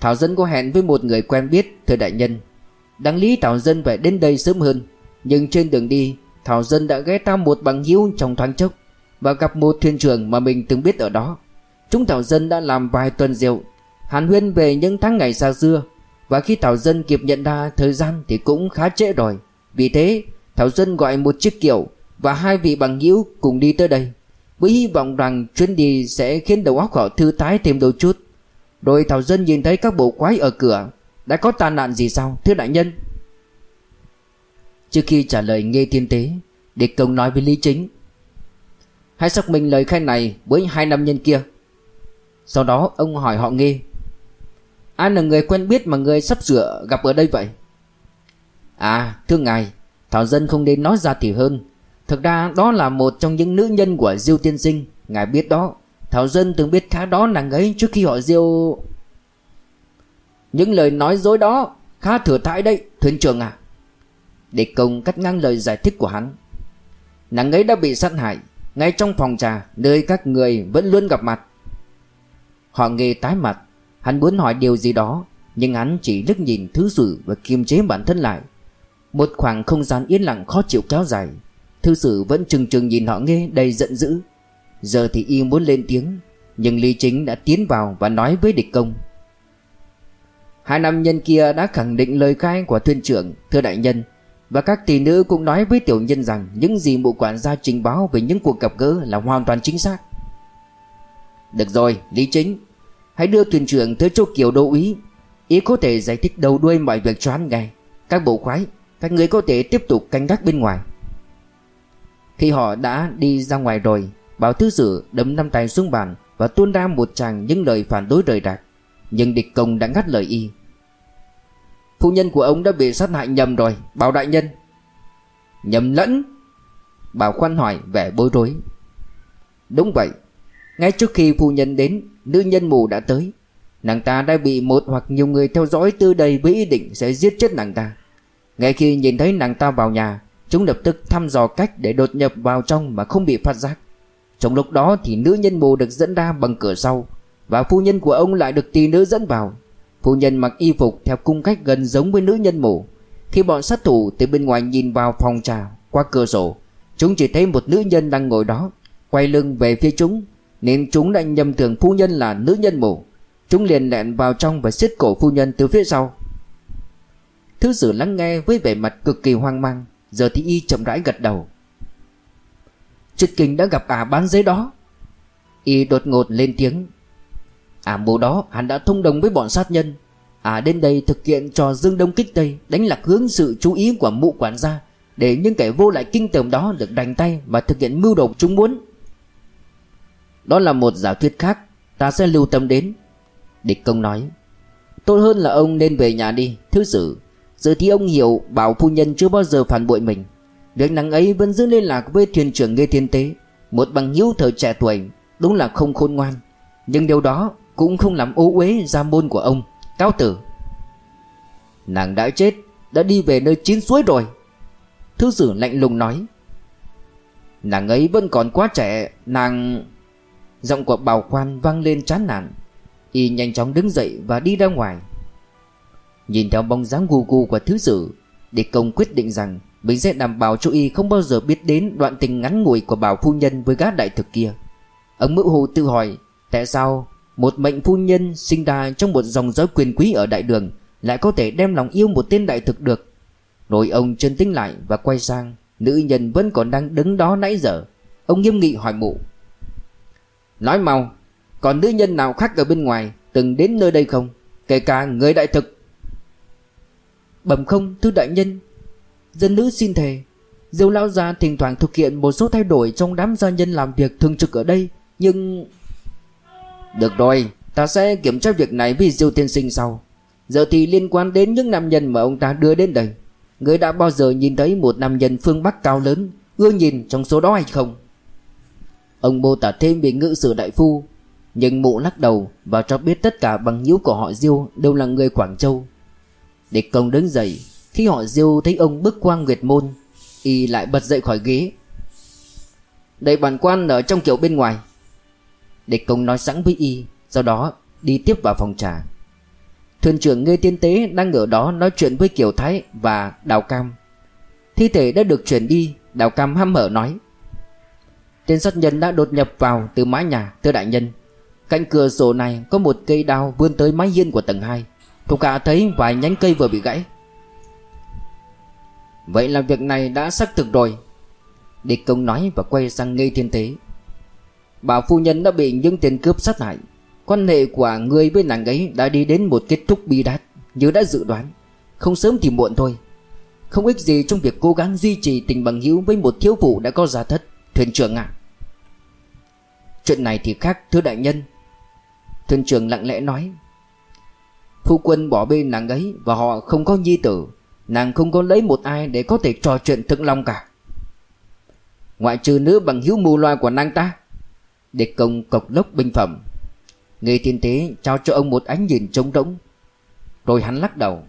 Thảo Dân có hẹn với một người quen biết, Thưa đại nhân. Đáng lý Thảo Dân phải đến đây sớm hơn. Nhưng trên đường đi, Thảo Dân đã ghé thăm một bằng hữu trong thoáng chốc Và gặp một thuyền trưởng mà mình từng biết ở đó. Chúng Thảo Dân đã làm vài tuần rượu. Hàn huyên về những tháng ngày xa xưa. Và khi Thảo Dân kịp nhận ra thời gian thì cũng khá trễ rồi. Vì thế Thảo Dân gọi một chiếc kiệu Và hai vị bằng hữu cùng đi tới đây, Với hy vọng rằng chuyến đi sẽ khiến đầu óc họ thư thái thêm đôi chút. Rồi Thảo Dân nhìn thấy các bộ quái ở cửa. Đã có tàn nạn gì sao, thưa đại nhân? Trước khi trả lời nghe tiên tế, Địch công nói với Lý Chính. Hãy xác minh lời khai này với hai nam nhân kia. Sau đó, ông hỏi họ nghe. Ai là người quen biết mà người sắp sửa gặp ở đây vậy. À thưa ngài, Thảo dân không nên nói ra thì hơn. Thực ra đó là một trong những nữ nhân của Diêu tiên sinh. Ngài biết đó. Thảo dân từng biết khá đó nàng ấy trước khi họ Diêu. Những lời nói dối đó Khá thừa thãi đấy, thuyền trưởng à để công cắt ngang lời giải thích của hắn. Nàng ấy đã bị sát hại. Ngay trong phòng trà, Nơi các người vẫn luôn gặp mặt. Họ nghe tái mặt. Hắn muốn hỏi điều gì đó, Nhưng hắn chỉ lức nhìn thứ sử và kiềm chế bản thân lại. Một khoảng không gian yên lặng khó chịu kéo dài. Thư sử vẫn trừng trừng nhìn họ nghe đầy giận dữ. Giờ thì y muốn lên tiếng, Nhưng Lý Chính đã tiến vào và nói với địch công. Hai nam nhân kia đã khẳng định lời khai của thuyền trưởng, Thưa đại nhân, Và các tỷ nữ cũng nói với tiểu nhân rằng Những gì bộ quản gia trình báo về những cuộc gặp gỡ là hoàn toàn chính xác. Được rồi, Lý Chính. Hãy đưa thuyền trưởng tới chỗ Kiều Đô Úy. Ý có thể giải thích đầu đuôi mọi việc cho hắn nghe. Các bộ khoái, Các người có thể tiếp tục canh gác bên ngoài. Khi họ đã đi ra ngoài rồi, Bảo thứ sử đấm năm tay xuống bàn Và tuôn ra một tràng những lời phản đối rời rạc. Nhưng địch công đã ngắt lời y. Phu nhân của ông đã bị sát hại nhầm rồi, Bảo đại nhân. Nhầm lẫn? Bảo khoan hỏi vẻ bối rối. Đúng vậy. Ngay trước khi phu nhân đến Nữ nhân mù đã tới. Nàng ta đã bị một hoặc nhiều người theo dõi từ đây với ý định sẽ giết chết nàng ta. Ngay khi nhìn thấy nàng ta vào nhà, Chúng lập tức thăm dò cách để đột nhập vào trong mà không bị phát giác. Trong lúc đó thì nữ nhân mù được dẫn ra bằng cửa sau, Và phu nhân của ông lại được tỷ nữ dẫn vào. Phu nhân mặc y phục theo cung cách gần giống với nữ nhân mù. Khi bọn sát thủ từ bên ngoài nhìn vào phòng trà qua cửa sổ, Chúng chỉ thấy một nữ nhân đang ngồi đó, Quay lưng về phía chúng. Nên chúng đã nhầm tưởng phu nhân là nữ nhân mù. Chúng liền lẹn vào trong và siết cổ phu nhân từ phía sau. Thứ sử lắng nghe với vẻ mặt cực kỳ hoang mang, Giờ thì y chậm rãi gật đầu. Trực kinh đã gặp ả bán giấy đó. Y đột ngột lên tiếng. Ả mù đó hắn đã thông đồng với bọn sát nhân. Ả đến đây thực hiện cho Dương Đông kích Tây Đánh lạc hướng sự chú ý của mụ quản gia, Để những kẻ vô lại kinh tởm đó được đành tay Và thực hiện mưu đồ chúng muốn. Đó là một giả thuyết khác, Ta sẽ lưu tâm đến. Địch công nói, Tốt hơn là ông nên về nhà đi, Thứ sử Giờ thì ông hiểu bảo phu nhân chưa bao giờ phản bội mình. Việc nàng ấy vẫn giữ liên lạc với thuyền trưởng Nghê Thiên Tế, Một bằng hữu thời trẻ tuổi, Đúng là không khôn ngoan. Nhưng điều đó cũng không làm ô uế gia môn của ông Cao tử. Nàng đã chết, Đã đi về nơi chín suối rồi. Thứ sử lạnh lùng nói, Nàng ấy vẫn còn quá trẻ, Nàng Giọng của bào quan vang lên chán nản. Y nhanh chóng đứng dậy và đi ra ngoài. Nhìn theo bóng dáng gù gù của thứ sử, Địch công quyết định rằng Mình sẽ đảm bảo cho Y không bao giờ biết đến Đoạn tình ngắn ngủi của bảo phu nhân với gã đại thực kia. Ông mưu Hồ tự hỏi, Tại sao một mệnh phu nhân sinh ra trong một dòng dõi quyền quý ở đại đường Lại có thể đem lòng yêu một tên đại thực được? Rồi ông chân tính lại và quay sang, Nữ nhân vẫn còn đang đứng đó nãy giờ. Ông nghiêm nghị hỏi mụ Nói mau, còn nữ nhân nào khác ở bên ngoài Từng đến nơi đây không? Kể cả người đại thực. Bẩm không, thưa đại nhân. Dân nữ xin thề, Diêu lão gia thỉnh thoảng thực hiện một số thay đổi Trong đám gia nhân làm việc thường trực ở đây, Nhưng Được rồi, Ta sẽ kiểm tra việc này với Diêu tiên sinh sau. Giờ thì liên quan đến những nam nhân mà ông ta đưa đến đây. Người đã bao giờ nhìn thấy một nam nhân phương Bắc cao lớn, Ưa nhìn trong số đó hay không? Ông mô tả thêm về ngự sử đại phu nhưng mụ lắc đầu và cho biết tất cả bằng hữu của họ Diêu đều là người Quảng Châu. Địch công đứng dậy, khi họ Diêu thấy ông bước qua Nguyệt Môn, y lại bật dậy khỏi ghế. Đầy bản quan ở trong kiểu bên ngoài. Địch công nói sẵn với y, sau đó đi tiếp vào phòng trà. Thuyền trưởng Ngê Tiên Tế đang ở đó nói chuyện với Kiều Thái và Đào Cam. Thi thể đã được chuyển đi, Đào Cam hăm hở nói. Tên sát nhân đã đột nhập vào từ mái nhà, thưa đại nhân. Cạnh cửa sổ này có một cây đao vươn tới mái hiên của tầng 2 Thuộc hạ thấy vài nhánh cây vừa bị gãy. Vậy là việc này đã xác thực rồi. Địch công nói và quay sang ngây thiên tế. Bà phu nhân đã bị những tên cướp sát hại. Quan hệ của người với nàng ấy đã đi đến một kết thúc bi đát Như đã dự đoán. Không sớm thì muộn thôi. Không ích gì trong việc cố gắng duy trì tình bằng hữu với một thiếu phụ đã có gia thất Thuyền trưởng ạ. Chuyện này thì khác, thưa đại nhân. Thuyền trưởng lặng lẽ nói. Phu quân bỏ bên nàng ấy Và họ không có nhi tử. Nàng không có lấy một ai để có thể trò chuyện thực lòng cả. Ngoại trừ nữ bằng hiếu mù loa của nàng ta Địch công cộc lốc binh phẩm. Người thiên tế trao cho ông một ánh nhìn trống rỗng. Rồi hắn lắc đầu.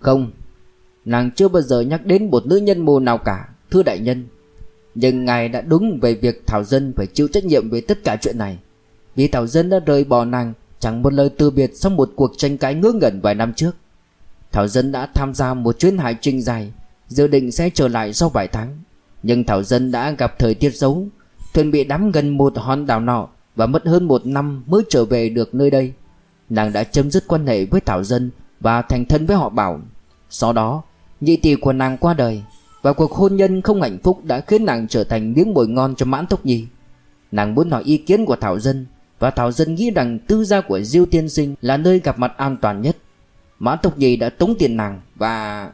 Không, Nàng chưa bao giờ nhắc đến một nữ nhân mù nào cả, Thưa đại nhân. Nhưng ngài đã đúng về việc Thảo Dân phải chịu trách nhiệm về tất cả chuyện này. Vì Thảo Dân đã rời bỏ nàng, Chẳng một lời từ biệt sau một cuộc tranh cãi ngớ ngẩn vài năm trước. Thảo Dân đã tham gia một chuyến hải trình dài, Dự định sẽ trở lại sau vài tháng. Nhưng Thảo Dân đã gặp thời tiết xấu, Thuyền bị đắm gần một hòn đảo nọ Và mất hơn một năm mới trở về được nơi đây. Nàng đã chấm dứt quan hệ với Thảo Dân Và thành thân với họ Bảo. Sau đó, Nhị tỷ của nàng qua đời và cuộc hôn nhân không hạnh phúc đã khiến nàng trở thành miếng mồi ngon cho mãn tốc nhi Nàng muốn hỏi ý kiến của Thảo Dân, Và Thảo Dân nghĩ rằng tư gia của Diêu Tiên Sinh là nơi gặp mặt an toàn nhất. Mãn Tộc nhi đã tống tiền nàng, và...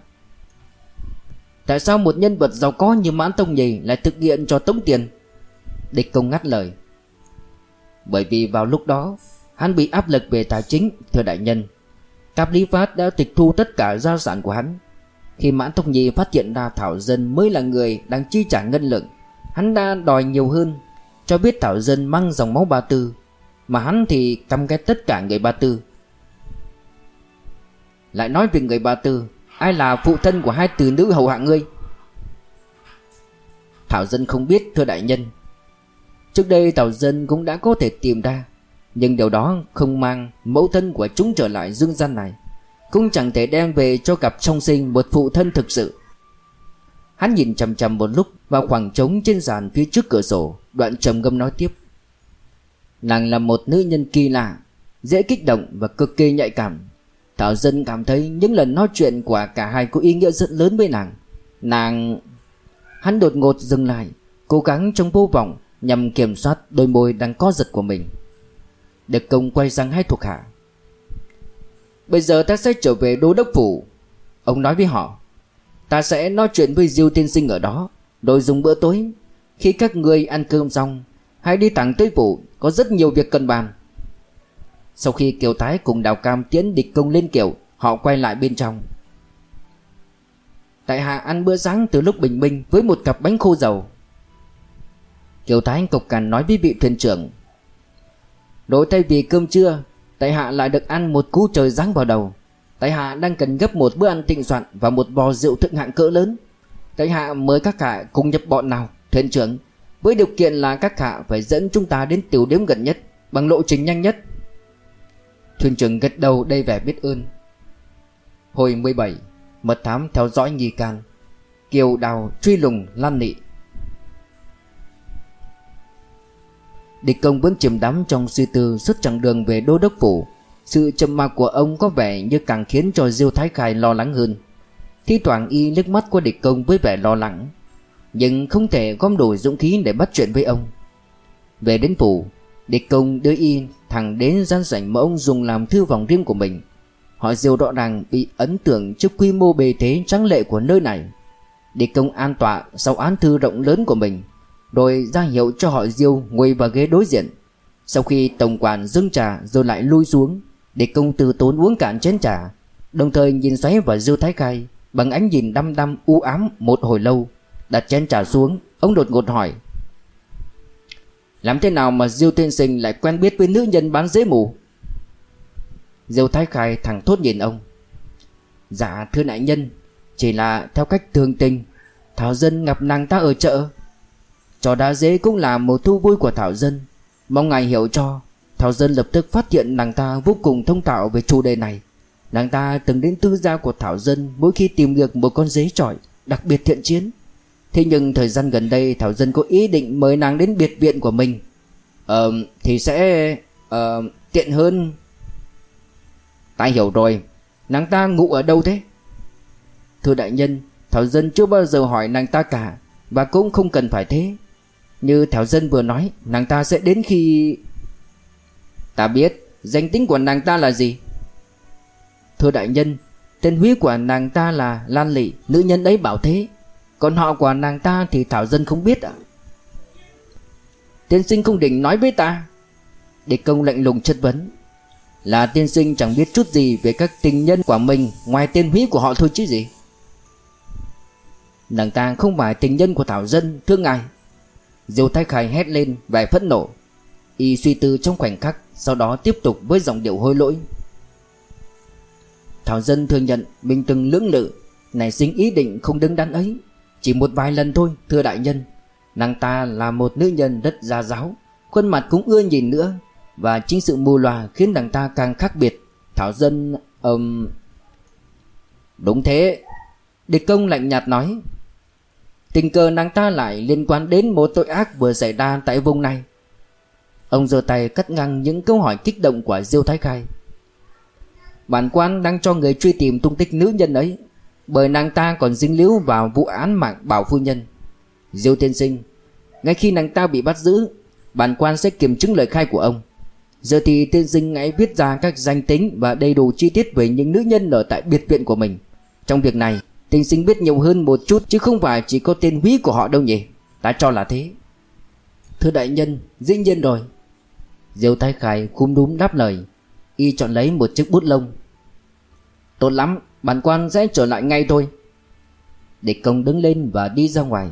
Tại sao một nhân vật giàu có như Mãn Tông Nhì lại thực hiện cho tống tiền? Địch công ngắt lời. Bởi vì vào lúc đó, Hắn bị áp lực về tài chính, Thưa đại nhân. Cáp Lý Phát đã tịch thu tất cả gia sản của hắn. Khi Mãn Tông Nhi phát hiện ra Thảo Dân mới là người đang chi trả ngân lượng, Hắn đã đòi nhiều hơn, Cho biết Thảo Dân mang dòng máu ba tư, Mà hắn thì căm ghét tất cả người ba tư. Lại nói về người ba tư, Ai là phụ thân của hai từ nữ hầu hạ ngươi? Thảo Dân không biết, thưa đại nhân. Trước đây Thảo Dân cũng đã có thể tìm ra, Nhưng điều đó không mang mẫu thân của chúng trở lại dương gian này. Cũng chẳng thể đem về cho cặp song sinh một phụ thân thực sự. Hắn nhìn chằm chằm một lúc vào khoảng trống trên sàn phía trước cửa sổ, Đoạn trầm ngâm nói tiếp. Nàng là một nữ nhân kỳ lạ, Dễ kích động và cực kỳ nhạy cảm. Thảo Dân cảm thấy những lần nói chuyện của cả hai có ý nghĩa rất lớn với nàng. Nàng... Hắn đột ngột dừng lại, Cố gắng trong vô vọng Nhằm kiểm soát đôi môi đang co giật của mình. Được công quay sang hai thuộc hạ. Bây giờ ta sẽ trở về đô đốc phủ. Ông nói với họ, Ta sẽ nói chuyện với Diêu tiên sinh ở đó, Rồi dùng bữa tối. Khi các người ăn cơm xong, Hãy đi thẳng tới phủ, Có rất nhiều việc cần bàn. Sau khi Kiều thái cùng Đào Cam tiến địch công lên kiểu Họ quay lại bên trong. Tại hạ ăn bữa sáng từ lúc bình minh Với một cặp bánh khô dầu. Kiều Thái cộc cằn nói với vị thuyền trưởng, Đổi thay vì cơm trưa Tại hạ lại được ăn một cú trời giáng vào đầu. Tại hạ đang cần gấp một bữa ăn thịnh soạn Và một bò rượu thượng hạng cỡ lớn. Tại hạ mời các hạ cùng nhập bọn nào, Thuyền trưởng. Với điều kiện là các hạ phải dẫn chúng ta đến tiểu điếm gần nhất, Bằng lộ trình nhanh nhất. Thuyền trưởng gật đầu đầy vẻ biết ơn. Hồi 17 Mật thám theo dõi nghi can. Kiều đào, truy lùng, lan nị. Địch công vẫn chìm đắm trong suy tư suốt chặng đường về đô đốc phủ. Sự trầm mặc của ông có vẻ như càng khiến cho Diêu Thái Khai lo lắng hơn. Thi thoảng y liếc mắt qua địch công với vẻ lo lắng, Nhưng không thể gom đủ dũng khí để bắt chuyện với ông. Về đến phủ, Địch công đưa y thẳng đến gian sảnh mà ông dùng làm thư vòng riêng của mình. Họ diêu rõ ràng bị ấn tượng trước quy mô bề thế trắng lệ của nơi này. Địch công an tọa sau án thư rộng lớn của mình rồi ra hiệu cho họ Diêu ngồi vào ghế đối diện. Sau khi tổng quản dâng trà rồi lại lui xuống, Để công tử tốn uống cạn chén trà, Đồng thời nhìn xoáy vào Diêu Thái Khai, Bằng ánh nhìn đăm đăm, u ám một hồi lâu, Đặt chén trà xuống, Ông đột ngột hỏi. Làm thế nào mà Diêu Tiên Sinh lại quen biết với nữ nhân bán dế mù? Diêu Thái Khai thẳng thốt nhìn ông. Dạ thưa đại nhân, Chỉ là theo cách thường tình, Thảo dân gặp nàng ta ở chợ Trò đá dế cũng là một thu vui của Thảo Dân. Mong ngài hiểu cho, Thảo Dân lập tức phát hiện nàng ta vô cùng thông thạo về chủ đề này. Nàng ta từng đến tư gia của Thảo Dân Mỗi khi tìm được một con dế trọi, Đặc biệt thiện chiến. Thế nhưng thời gian gần đây, Thảo Dân có ý định mời nàng đến biệt viện của mình. Ờ thì sẽ Ờ tiện hơn. Ta hiểu rồi. Nàng ta ngủ ở đâu thế? Thưa đại nhân, Thảo Dân chưa bao giờ hỏi nàng ta cả, Và cũng không cần phải thế như Thảo Dân vừa nói, Nàng ta sẽ đến khi Ta biết, Danh tính của nàng ta là gì? Thưa đại nhân, Tên huy của nàng ta là Lan Lị, Nữ nhân ấy bảo thế. Còn họ của nàng ta thì Thảo Dân không biết ạ. Tiên sinh không định nói với ta? Địch công lạnh lùng chất vấn. Là tiên sinh chẳng biết chút gì Về các tình nhân của mình Ngoài tên huy của họ thôi chứ gì? Nàng ta không phải tình nhân của Thảo Dân, Thưa ngài. Diêu Thái Khai hét lên, vẻ phẫn nộ. Y suy tư trong khoảnh khắc, Sau đó tiếp tục với giọng điệu hôi lỗi. Thảo Dân thừa nhận Mình từng lưỡng lự, Nảy sinh ý định không đứng đắn ấy. Chỉ một vài lần thôi, thưa đại nhân. Nàng ta là một nữ nhân rất gia giáo, Khuôn mặt cũng ưa nhìn nữa. Và chính sự mù loà khiến nàng ta càng khác biệt. Thảo Dân um... Đúng thế. Địch công lạnh nhạt nói Tình cờ nàng ta lại liên quan đến một tội ác vừa xảy ra tại vùng này. Ông giơ tay cắt ngang những câu hỏi kích động của Diêu Thái Khai. Bản quan đang cho người truy tìm tung tích nữ nhân ấy, Bởi nàng ta còn dính líu vào vụ án mạng bảo phu nhân. Diêu tiên sinh, Ngay khi nàng ta bị bắt giữ, Bản quan sẽ kiểm chứng lời khai của ông. Giờ thì tiên sinh hãy viết ra các danh tính và đầy đủ chi tiết về những nữ nhân ở tại biệt viện của mình. Trong việc này tình sinh biết nhiều hơn một chút chứ không phải chỉ có tên quý của họ đâu nhỉ? Ta cho là thế. Thưa đại nhân, dĩ nhiên rồi. Diêu Thái Khải khum đúng đáp lời Y chọn lấy một chiếc bút lông. Tốt lắm, bản quan sẽ trở lại ngay thôi. Địch công đứng lên và đi ra ngoài.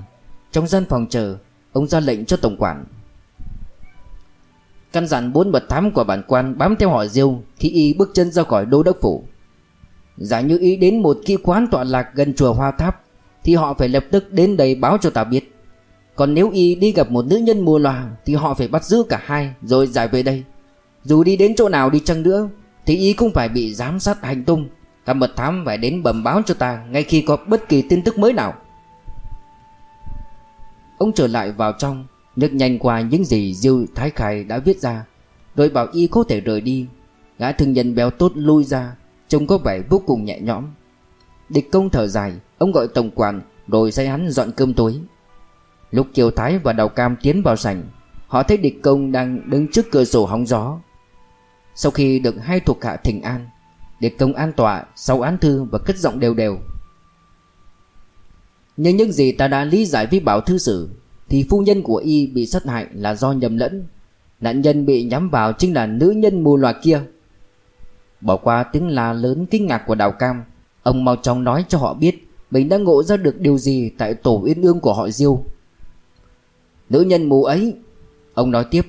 Trong gian phòng chờ Ông ra lệnh cho tổng quản. Căn dặn bốn bậc thám của bản quan bám theo họ Diêu Khi y bước chân ra khỏi đô đốc phủ. Giả như ý đến một kỳ quán tọa lạc gần chùa Hoa Tháp, Thì họ phải lập tức đến đây báo cho ta biết. Còn nếu y đi gặp một nữ nhân mùa loà, Thì họ phải bắt giữ cả hai, rồi giải về đây. Dù đi đến chỗ nào đi chăng nữa, Thì y cũng phải bị giám sát hành tung. Các mật thám phải đến bẩm báo cho ta Ngay khi có bất kỳ tin tức mới nào. Ông trở lại vào trong Nhấc nhanh qua những gì Diêu Thái Khải đã viết ra, Rồi bảo y có thể rời đi. Gã thương nhân béo tốt lui ra Trông có vẻ vô cùng nhẹ nhõm. Địch công thở dài, Ông gọi tổng quản, Rồi sai hắn dọn cơm tối. Lúc Kiều Thái và Đào Cam tiến vào sảnh, Họ thấy địch công đang đứng trước cửa sổ hóng gió. Sau khi được hai thuộc hạ thỉnh an, Địch công an tọa, sau án thư và cất giọng đều đều. Nhưng những gì ta đã lý giải với bảo thư sử, Thì phu nhân của y bị sát hại là do nhầm lẫn. Nạn nhân bị nhắm vào chính là nữ nhân mù loà kia. Bỏ qua tiếng la lớn kinh ngạc của Đào Cam, Ông mau chóng nói cho họ biết Mình đã ngộ ra được điều gì Tại tổ yên ương của họ Diêu. Nữ nhân mù ấy, Ông nói tiếp,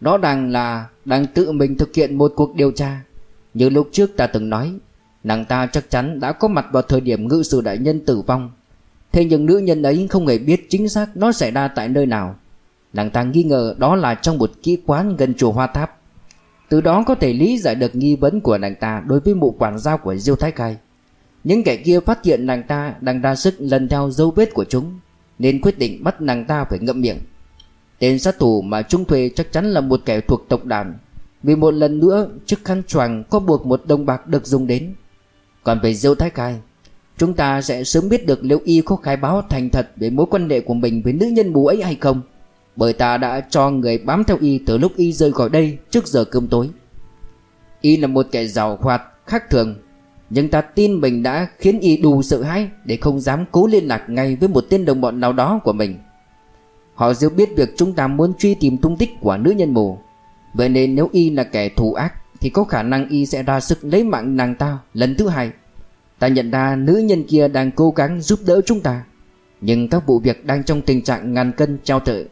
Đó đang là, đang tự mình thực hiện một cuộc điều tra. Như lúc trước ta từng nói, Nàng ta chắc chắn đã có mặt vào thời điểm ngự sử đại nhân tử vong. Thế nhưng nữ nhân ấy không hề biết chính xác nó xảy ra tại nơi nào. Nàng ta nghi ngờ đó là trong một kỹ quán gần chùa Hoa Tháp từ đó có thể lý giải được nghi vấn của nàng ta đối với mụ quản giao của Diêu Thái Khai. Những kẻ kia phát hiện nàng ta đang ra sức lần theo dấu vết của chúng, nên quyết định bắt nàng ta phải ngậm miệng. Tên sát thủ mà chúng thuê chắc chắn là một kẻ thuộc tộc đàn, vì một lần nữa chiếc khăn choàng có buộc một đồng bạc được dùng đến. Còn về Diêu Thái Khai, chúng ta sẽ sớm biết được liệu y có khai báo thành thật về mối quan hệ của mình với nữ nhân bù ấy hay không. Bởi ta đã cho người bám theo y từ lúc y rời khỏi đây trước giờ cơm tối. Y là một kẻ giàu hoạt khác thường. Nhưng ta tin mình đã khiến y đủ sợ hãi Để không dám cố liên lạc ngay với một tên đồng bọn nào đó của mình. Họ dễ biết việc chúng ta muốn truy tìm tung tích của nữ nhân mù. Vậy nên nếu y là kẻ thù ác, Thì có khả năng y sẽ ra sức lấy mạng nàng ta lần thứ hai. Ta nhận ra nữ nhân kia đang cố gắng giúp đỡ chúng ta. Nhưng các vụ việc đang trong tình trạng ngàn cân trao tự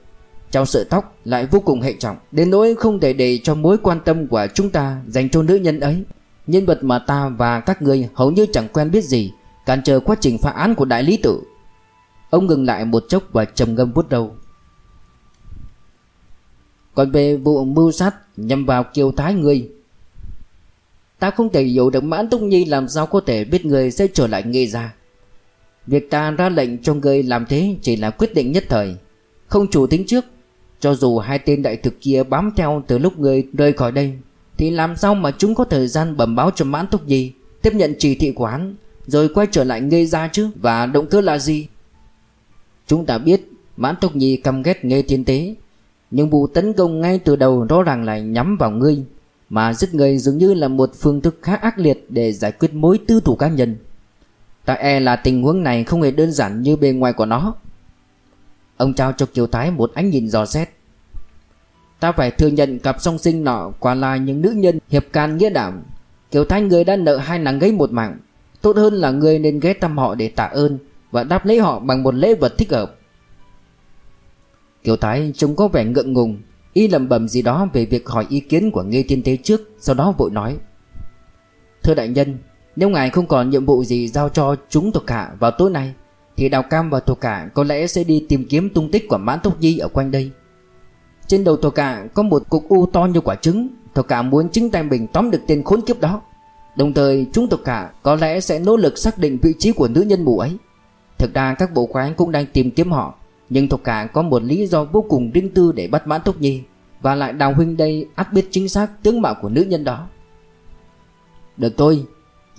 trong sợi tóc lại vô cùng hệ trọng, Đến nỗi không thể để cho mối quan tâm của chúng ta Dành cho nữ nhân ấy. Nhân vật mà ta và các người hầu như chẳng quen biết gì, Cản trở quá trình phá án của đại lý tử. Ông ngừng lại một chốc và trầm ngâm vuốt đầu. Còn về vụ mưu sát nhằm vào kiều thái người Ta không thể hiểu được Mãn Túc Nhi làm sao có thể biết người sẽ trở lại nghề ra Việc ta ra lệnh cho người làm thế chỉ là quyết định nhất thời, Không chủ tính trước cho dù hai tên đại thực kia bám theo từ lúc người rời khỏi đây, Thì làm sao mà chúng có thời gian bẩm báo cho mãn thúc gì? Tiếp nhận chỉ thị của hắn, Rồi quay trở lại ngây ra chứ? Và động cơ là gì? Chúng ta biết, mãn thúc nhi căm ghét ngây thiên tế, Nhưng vụ tấn công ngay từ đầu rõ ràng là nhắm vào ngươi, Mà giết người dường như là một phương thức khá ác liệt Để giải quyết mối tư thủ cá nhân. Ta e là tình huống này không hề đơn giản như bề ngoài của nó. Ông trao cho Kiều Thái một ánh nhìn dò xét. Ta phải thừa nhận cặp song sinh nọ quả là những nữ nhân hiệp can nghĩa đảm. Kiều Thái người đã nợ hai nàng ấy một mạng. Tốt hơn là người nên ghé thăm họ để tạ ơn Và đáp lấy họ bằng một lễ vật thích hợp. Kiều Thái trông có vẻ ngượng ngùng, Y lầm bầm gì đó về việc hỏi ý kiến của Nghê Thiên Tế trước, Sau đó vội nói. Thưa đại nhân, Nếu ngài không còn nhiệm vụ gì giao cho chúng thuộc hạ vào tối nay thì Đào Cam và Thổ Cả có lẽ sẽ đi tìm kiếm tung tích của Mãn Túc Nhi ở quanh đây. Trên đầu Thổ Cả có một cục u to như quả trứng. Thổ Cả muốn chính tay mình tóm được tên khốn kiếp đó. Đồng thời, chúng Thổ Cả có lẽ sẽ nỗ lực xác định vị trí của nữ nhân mù ấy. Thực ra, các bộ khoái cũng đang tìm kiếm họ, Nhưng Thổ Cả có một lý do vô cùng riêng tư để bắt Mãn Túc Nhi, Và lại Đào Huynh đây ắt biết chính xác tướng mạo của nữ nhân đó. Được thôi,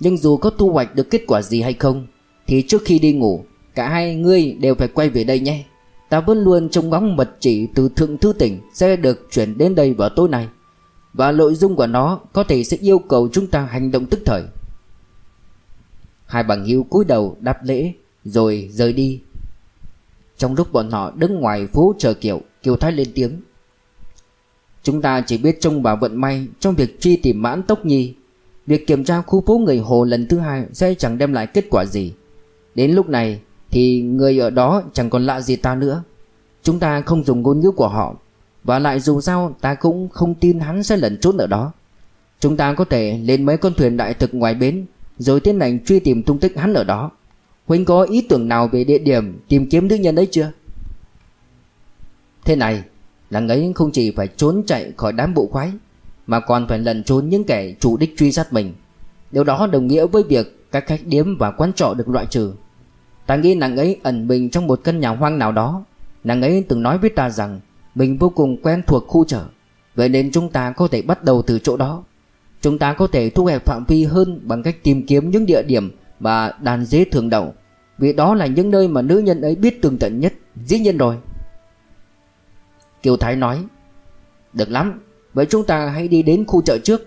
Nhưng dù có thu hoạch được kết quả gì hay không, Thì trước khi đi ngủ Cả hai ngươi đều phải quay về đây nhé. Ta vẫn luôn trông ngóng mật chỉ từ thượng thư tỉnh Sẽ được chuyển đến đây vào tối nay. Và nội dung của nó có thể sẽ yêu cầu chúng ta hành động tức thời. Hai bằng hữu cúi đầu đáp lễ, Rồi rời đi. Trong lúc bọn họ đứng ngoài phố chờ Kiều Kiều Thái lên tiếng. Chúng ta chỉ biết trông vào vận may Trong việc truy tìm mãn tốc nhi. Việc kiểm tra khu phố người Hồ lần thứ hai Sẽ chẳng đem lại kết quả gì. Đến lúc này thì người ở đó chẳng còn lạ gì ta nữa. Chúng ta không dùng ngôn ngữ của họ, Và lại dù sao ta cũng không tin hắn sẽ lẩn trốn ở đó. Chúng ta có thể lên mấy con thuyền đại thực ngoài bến, Rồi tiến hành truy tìm tung tích hắn ở đó. Huynh có ý tưởng nào về địa điểm tìm kiếm nữ nhân ấy chưa? Thế này Làng ấy không chỉ phải trốn chạy khỏi đám bộ khoái, Mà còn phải lẩn trốn những kẻ chủ đích truy sát mình. Điều đó đồng nghĩa với việc các khách điếm và quán trọ được loại trừ. Ta nghĩ nàng ấy ẩn mình trong một căn nhà hoang nào đó. Nàng ấy từng nói với ta rằng, Mình vô cùng quen thuộc khu chợ. Vậy nên chúng ta có thể bắt đầu từ chỗ đó. Chúng ta có thể thu hẹp phạm vi hơn Bằng cách tìm kiếm những địa điểm Mà đàn dế thường đậu. Vì đó là những nơi mà nữ nhân ấy biết tường tận nhất. Dĩ nhiên rồi. Kiều Thái nói, Được lắm. Vậy chúng ta hãy đi đến khu chợ trước.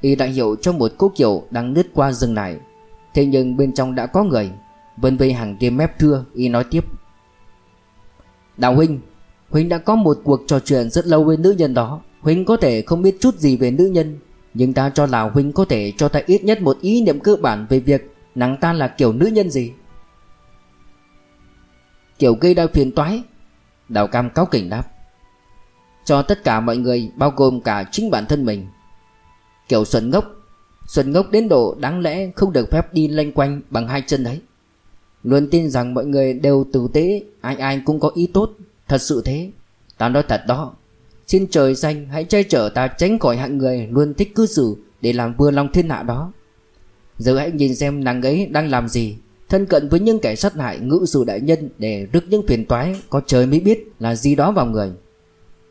Y đã hiểu trong một cô kiểu đang lướt qua rừng này Thế nhưng bên trong đã có người. Vân vây hàng tiêm mép thưa, Y nói tiếp. Đào Huynh Huynh đã có một cuộc trò chuyện rất lâu với nữ nhân đó. Huynh có thể không biết chút gì về nữ nhân, Nhưng ta cho là Huynh có thể cho ta ít nhất một ý niệm cơ bản về việc Nàng ta là kiểu nữ nhân gì. Kiểu gây đau phiền toái, Đào Cam cáo kỉnh đáp. Cho tất cả mọi người, bao gồm cả chính bản thân mình. Kiểu xuân ngốc Xuân ngốc đến độ đáng lẽ không được phép đi lanh quanh bằng hai chân đấy. Luôn tin rằng mọi người đều tử tế, Ai ai cũng có ý tốt. Thật sự thế. Ta nói thật đó. Xin trời xanh, hãy che chở ta tránh khỏi hạng người Luôn thích cư xử để làm vừa lòng thiên hạ đó. Giờ hãy nhìn xem nàng ấy đang làm gì. Thân cận với những kẻ sát hại ngự sử đại nhân Để rước những phiền toái Có trời mới biết là gì đó vào người.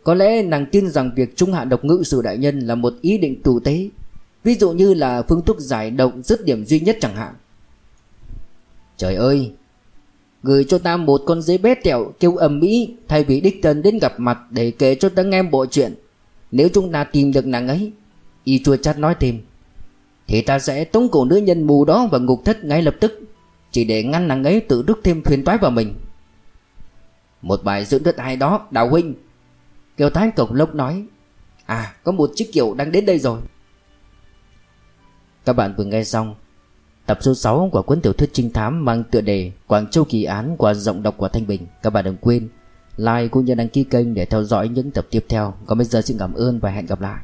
Có lẽ nàng tin rằng việc trung hạ độc ngự sử đại nhân Là một ý định tử tế. Ví dụ như là phương thuốc giải độc dứt điểm duy nhất chẳng hạn. Trời ơi, Gửi cho ta một con giấy bé tẹo kêu ầm ĩ Thay vì đích thân đến gặp mặt để kể cho ta nghe bộ chuyện. Nếu chúng ta tìm được nàng ấy, Y chua chát nói thêm, Thì ta sẽ tống cổ nữ nhân mù đó vào ngục thất ngay lập tức, Chỉ để ngăn nàng ấy tự đúc thêm phiền toái vào mình. Một bài dưỡng đất ai đó, Đào Huynh. Kiều Thái Cổng Lốc nói À có một chiếc kiểu đang đến đây rồi các bạn vừa nghe xong tập số 6 của cuốn tiểu thuyết trinh thám mang tựa đề Quảng Châu Kỳ Án qua giọng đọc của Thanh Bình. Các bạn đừng quên like cũng như đăng ký kênh để theo dõi những tập tiếp theo. Còn bây giờ xin cảm ơn và hẹn gặp lại.